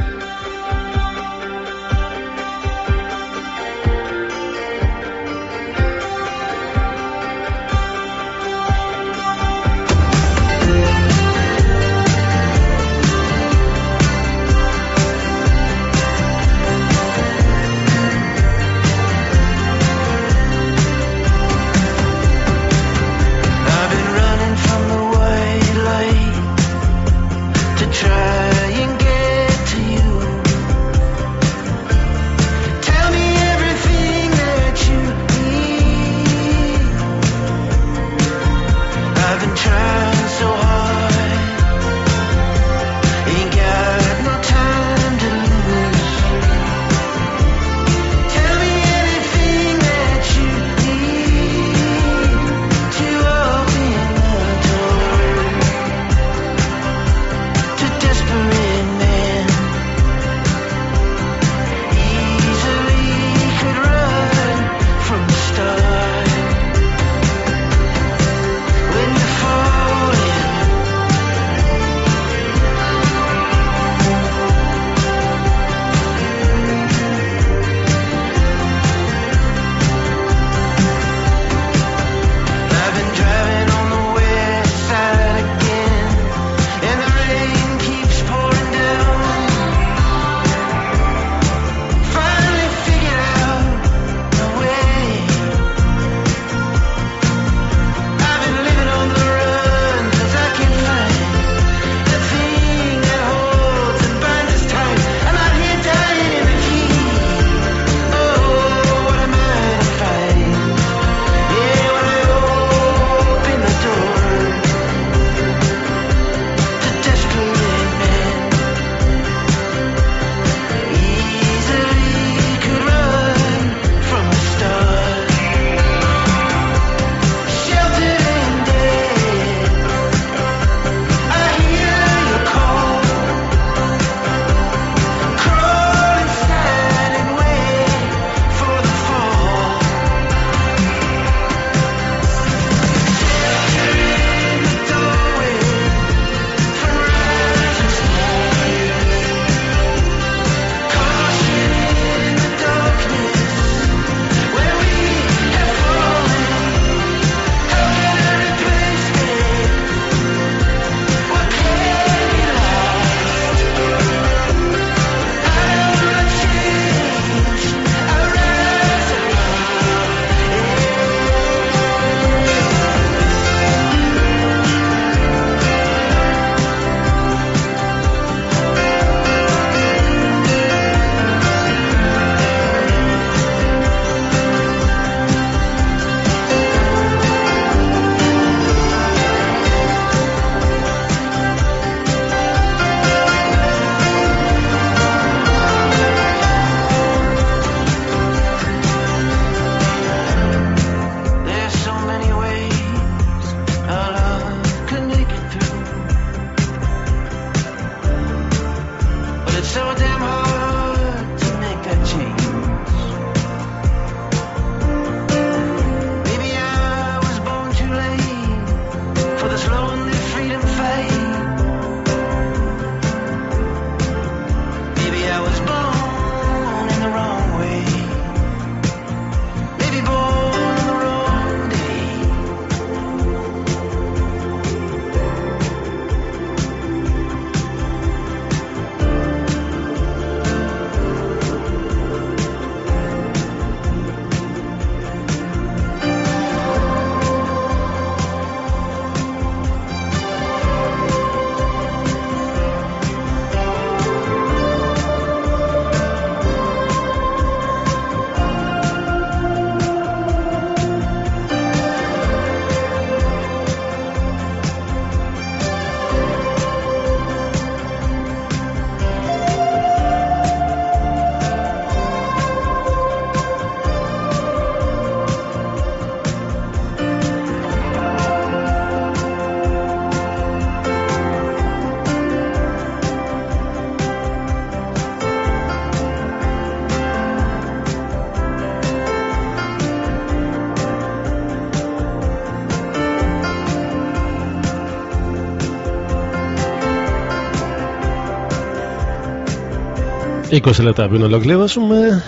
20 λεπτά πριν ολοκληρώσουμε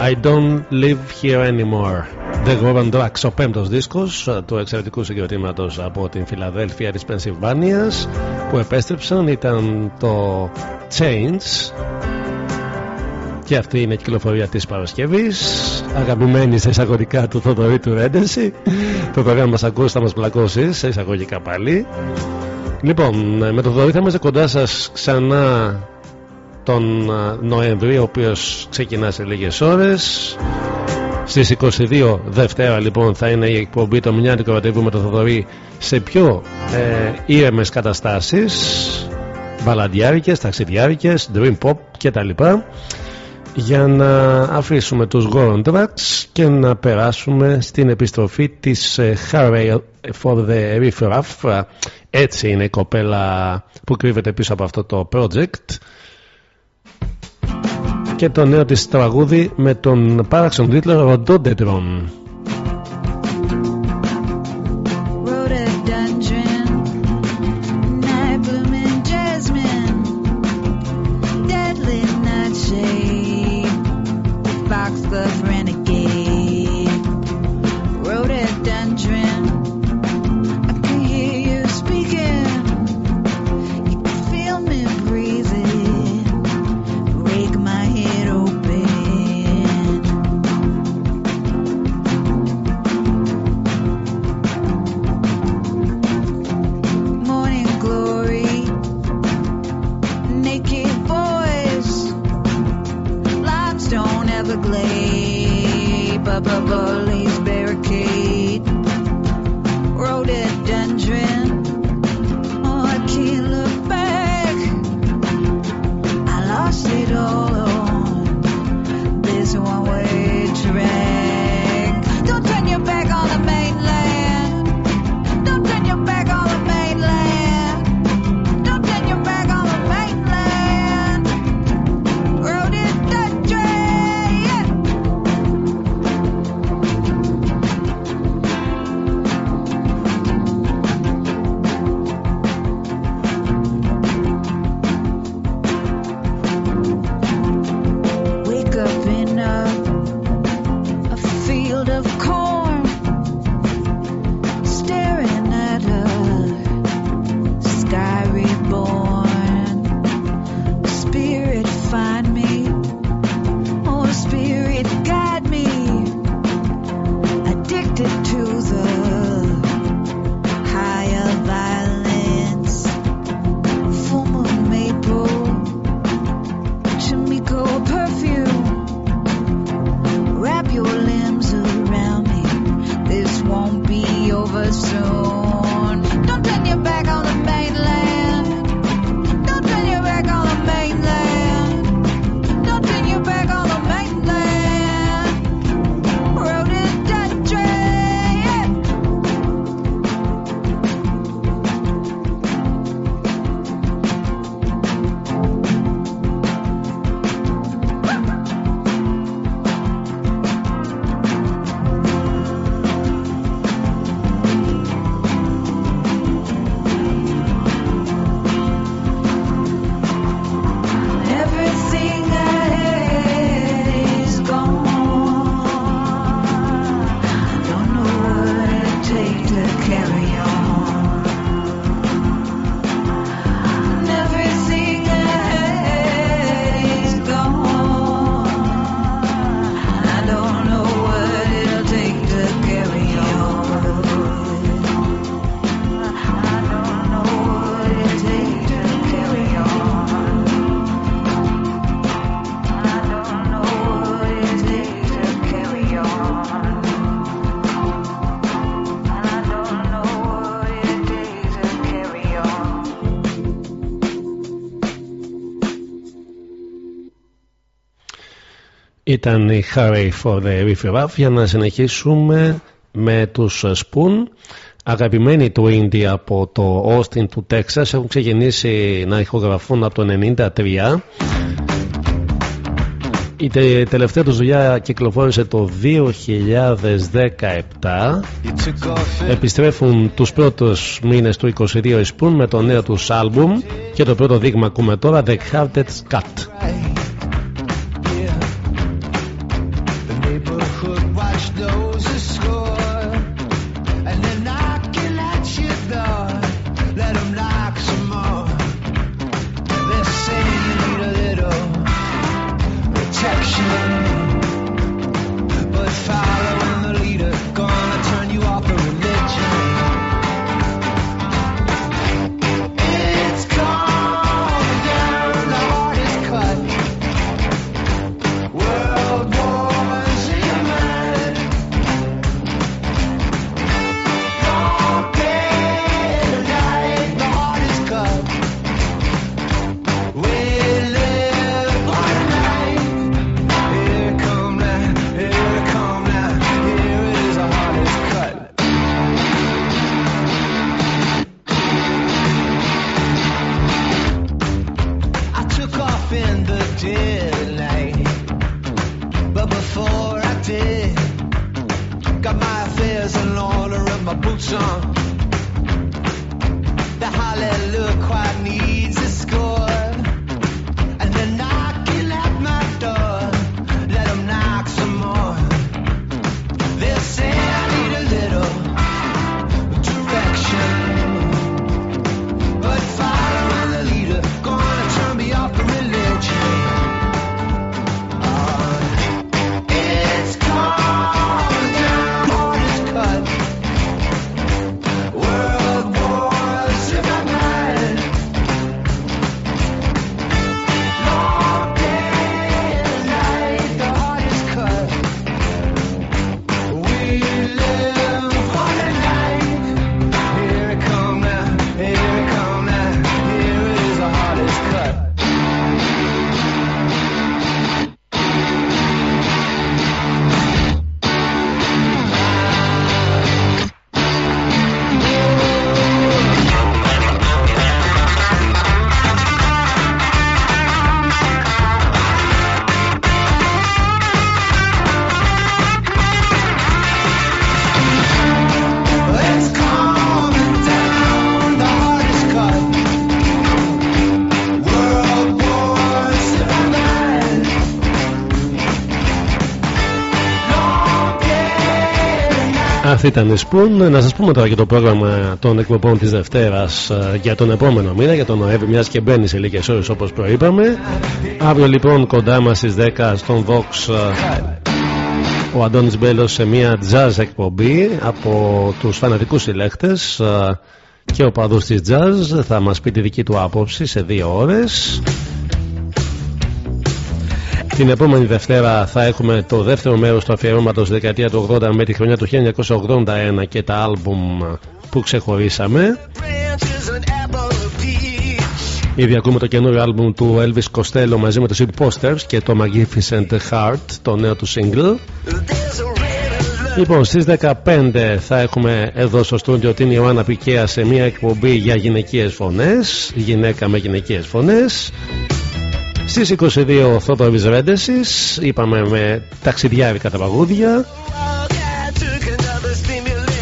I don't live here anymore. The Govan Tracks, ο πέμπτος δίσκος του εξαιρετικού συγκροτήματος από την Φιλαδέλφια της Πενσιλβάνιας που επέστρεψαν ήταν το Change και αυτή είναι η κυκλοφορία της Παρασκευής αγαπημένη σε εισαγωγικά του Θοδωρή του Ρέντεση το πρόγραμμα μας ακούσει θα μας πλακώσει σε εισαγωγικά πάλι. Λοιπόν με το Θοδωρή θα είμαστε κοντά σας ξανά τον Νοέμβριο ο οποίος ξεκινά σε λίγες ώρες. Στις 22 Δευτέρα λοιπόν θα είναι η εκπομπή το μηνιάτικο ραντεβού με το Θοδωρή σε πιο ε, ήρεμες καταστάσεις. Μπαλαντιάρικες, ταξιδιάρικες, dream pop κτλ. Για να αφήσουμε τους Goron Tracks και να περάσουμε στην επιστροφή της ε, Harvey for the Reef Raff έτσι είναι η κοπέλα που κρύβεται πίσω από αυτό το project και το νέο της τραγούδι με τον πάραξον τίτλο Rhododendron Rhododendron, Ήταν η Harry for the Riff Raff για να συνεχίσουμε με τους Spoon. Αγαπημένοι του Indie από το Austin του Texas έχουν ξεκινήσει να ηχογραφούν από το 1993 η τε- τελευταία τους δουλειά κυκλοφόρησε το 2017 επιστρέφουν τους πρώτους μήνες του 22 οι Spoon με το νέο τους άλμπουμ και το πρώτο δείγμα ακούμε τώρα The Hearted Cut Αυτή ήταν η Spoon. Να σας πούμε τώρα για το πρόγραμμα των εκπομπών της Δευτέρας για τον επόμενο μήνα, για τον Νοέμβρη, μιας και μπαίνει σε λίγες ώρες όπως προείπαμε. Αύριο λοιπόν κοντά μας στις 10 στον Vox ε, ο Αντώνης Μπέλος σε μια jazz εκπομπή από τους φανατικούς συλλέκτες ε, και ο παδούς της jazz θα μας πει τη δική του άποψη σε δύο ώρες την επόμενη Δευτέρα θα έχουμε το δεύτερο μέρος του αφιερώματος δεκαετία του 80 με τη χρονιά του 1981 και τα άλμπουμ που ξεχωρίσαμε Ήδη ακούμε το καινούριο άλμπουμ του Elvis Costello μαζί με το Sid Posters και το Magnificent Heart, το νέο του single. Λοιπόν, στις 15 θα έχουμε εδώ στο στούντιο την Ιωάννα Πικέα σε μια εκπομπή για γυναικείες φωνές, γυναίκα με γυναικείες φωνές. Στις 22 ο Θόδωρης Ρέντεσης, είπαμε με ταξιδιάρικα τα παγούδια.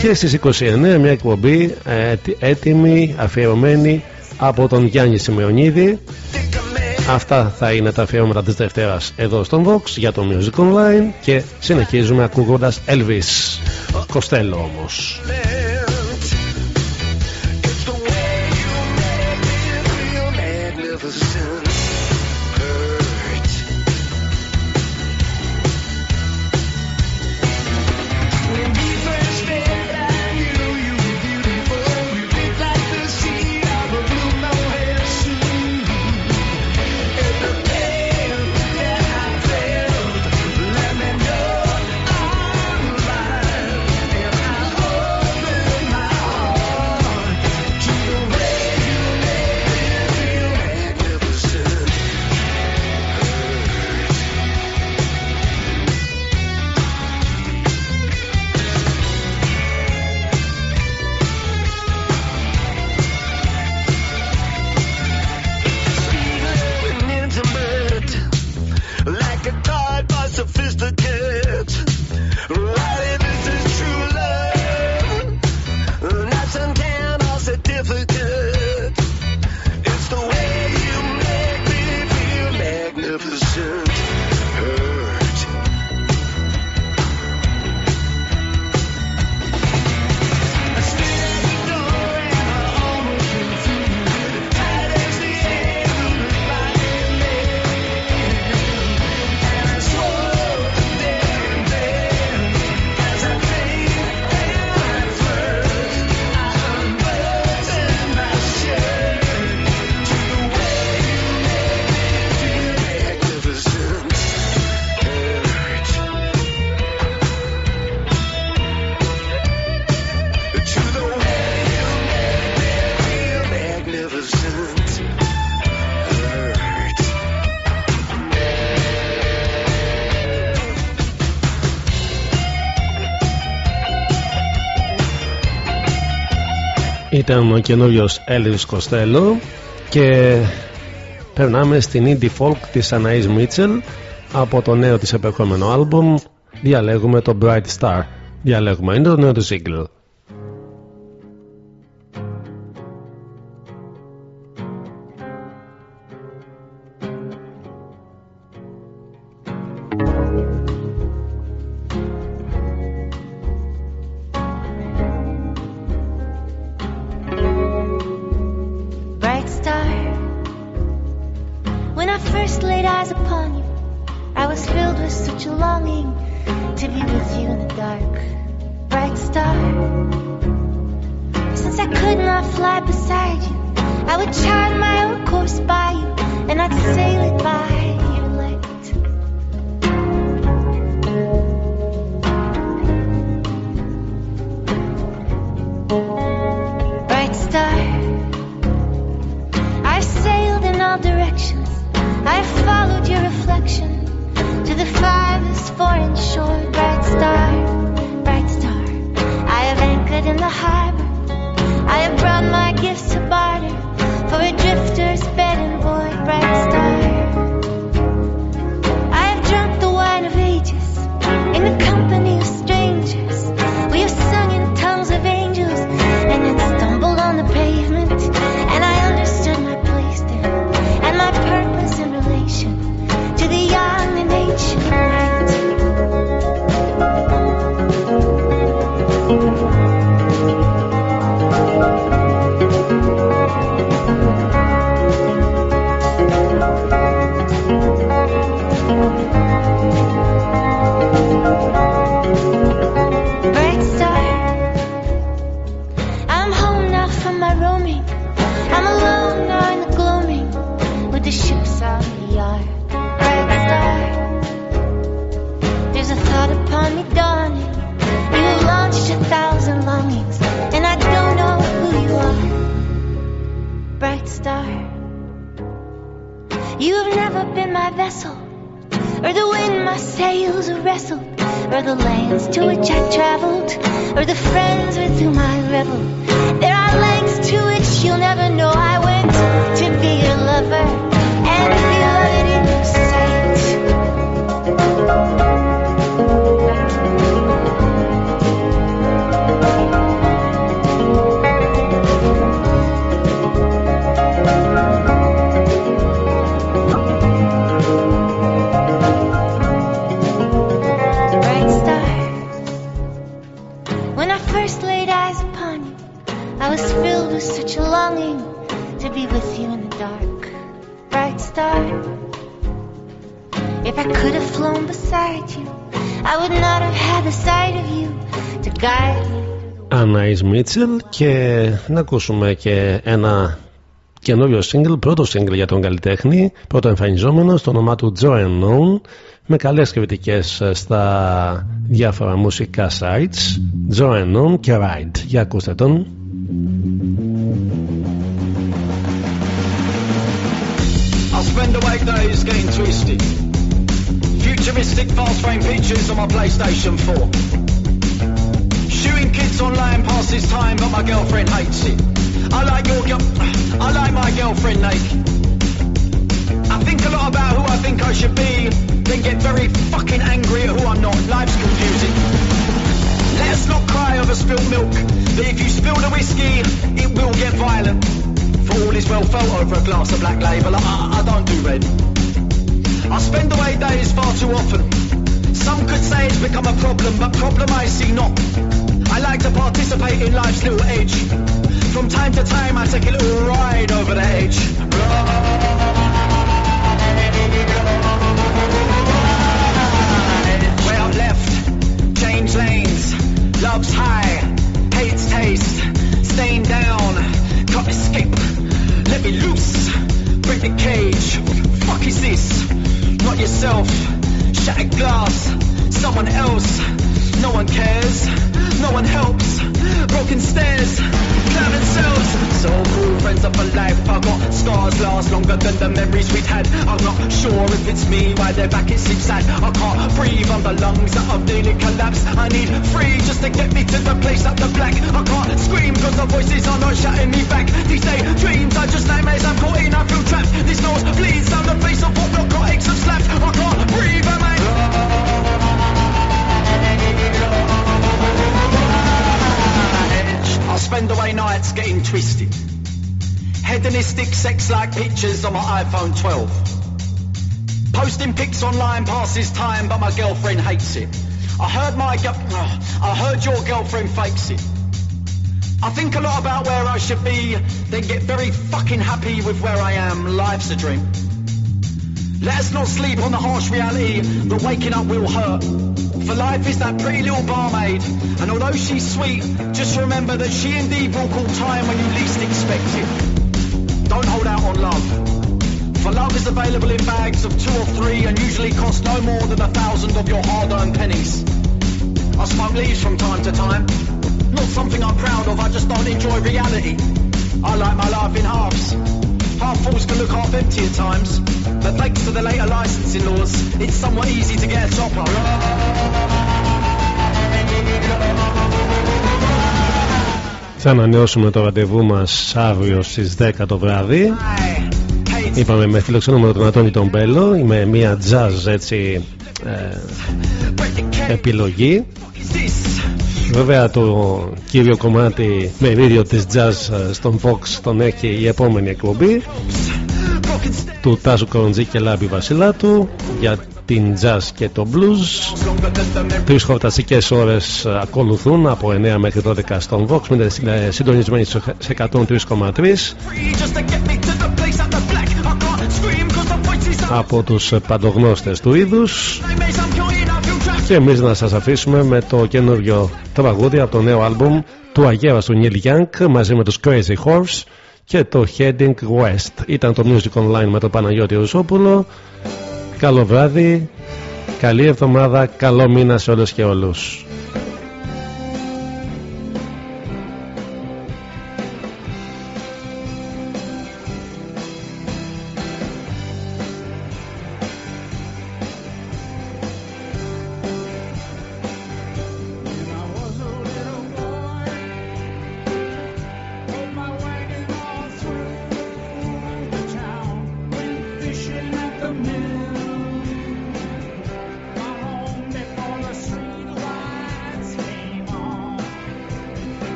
Και στις 29 μια εκπομπή ε, έτοιμη, αφιερωμένη από τον Γιάννη Σημεωνίδη. Αυτά θα είναι τα αφιερώματα της Δευτέρας εδώ στον Vox για το Music Online και συνεχίζουμε ακούγοντας Elvis Costello όμως. Ο καινούριος Elvis Costello και περνάμε στην indie folk της Αναής Μίτσελ από το νέο της επερχόμενο άλμπουμ. Διαλέγουμε το Bright Star. Διαλέγουμε. Είναι το νέο του single first laid eyes upon you, I was filled with such a longing to be with you in the dark, bright star. Since I could not fly beside you, I would chart my own course by you, and I'd sail it by your shore. Sails have wrestled, or the lands to which I traveled, or the friends with whom I reveled. There are lengths to which you'll never know I went to be your lover and feel it in I could have flown beside you, I would not have had the sight of you to guide me. Ανάις Μίτσελ και να ακούσουμε και ένα καινούριο single, πρώτο single για τον καλλιτέχνη, πρώτο εμφανιζόμενο στο όνομά του Joe Unknown με καλές κριτικές στα διάφορα μουσικά sites Joe Unknown και Ride για ακούστε τον I'll spend away days getting twisted. Futuristic fast frame pictures on my PlayStation 4. Shooting kids online passes time, but my girlfriend hates it. I like your girl. I like my girlfriend naked. I think a lot about who I think I should be, then get very fucking angry at who I'm not. Life's confusing. Let us not cry over spilt milk. That if you spill the whiskey, it will get violent. For all is well felt over a glass of black label. I, I don't do red. I spend away days far too often. Some could say it's become a problem, but problem I see not. I like to participate in life's little edge. From time to time, I take a little ride over the edge. Way out left, change lanes, love's high, hate's taste, staying down, can't escape, let me loose, break the cage, fuck is this, not yourself, shattered glass, someone else, no one cares, no one helps, broken stairs, so cool friends of a life, I got scars last longer than the memories we'd had, I'm not sure if it's me, why they're back it seems sad, I can't breathe on the lungs that have nearly collapsed, I need free just to get me to the place at the black, I can't scream cause the voices are not shouting me back, these day dreams are just nightmares, I'm caught in, I feel trapped, this nose bleeds down the face of what narcotics have slapped, I can't breathe, am I? Spend away nights getting twisted. Hedonistic sex-like pictures on my iPhone 12. Posting pics online passes time, but my girlfriend hates it. I heard my girl, I heard your girlfriend fakes it. I think a lot about where I should be, then get very fucking happy with where I am. Life's a dream. Let's not sleep on the harsh reality that waking up will hurt. For life is that pretty little barmaid, and although she's sweet, just remember that she indeed will call time when you least expect it. Don't hold out on love. For love is available in bags of two or three and usually costs no more than a thousand of your hard-earned pennies. I smoke leaves from time to time. Not something I'm proud of, I just don't enjoy reality. I like my life in halves. Half fulls can look half empty at times. But thanks to the later licensing laws, it's somewhat easy to get a topper. Θα ανανεώσουμε το ραντεβού μας αύριο στις 10 το βράδυ. Είπαμε με φιλοξενούμενο τον Αντώνη τον Μπέλο με μια jazz έτσι ε, επιλογή. Βέβαια το κύριο κομμάτι με ίδιο της jazz ε, στον Fox τον έχει η επόμενη εκπομπή. Του Τάσου Κοροντζή και Λάμπη Βασιλάτου για την jazz και το blues. Τρεις χορταστικές ώρες ακολουθούν από 9 μέχρι 12 στον Vox Μείνετε συντονισμένοι σε 103,3 από τους παντογνώστες του είδους και εμείς να σας αφήσουμε με το καινούριο τραγούδι από το νέο άλμπουμ του Αγέρα του Neil Young μαζί με τους Crazy Horse και το Heading West. Ήταν το Music Online με τον Παναγιώτη Ρουσόπουλο. Καλό βράδυ καλή εβδομάδα καλό μήνα σε όλες και όλους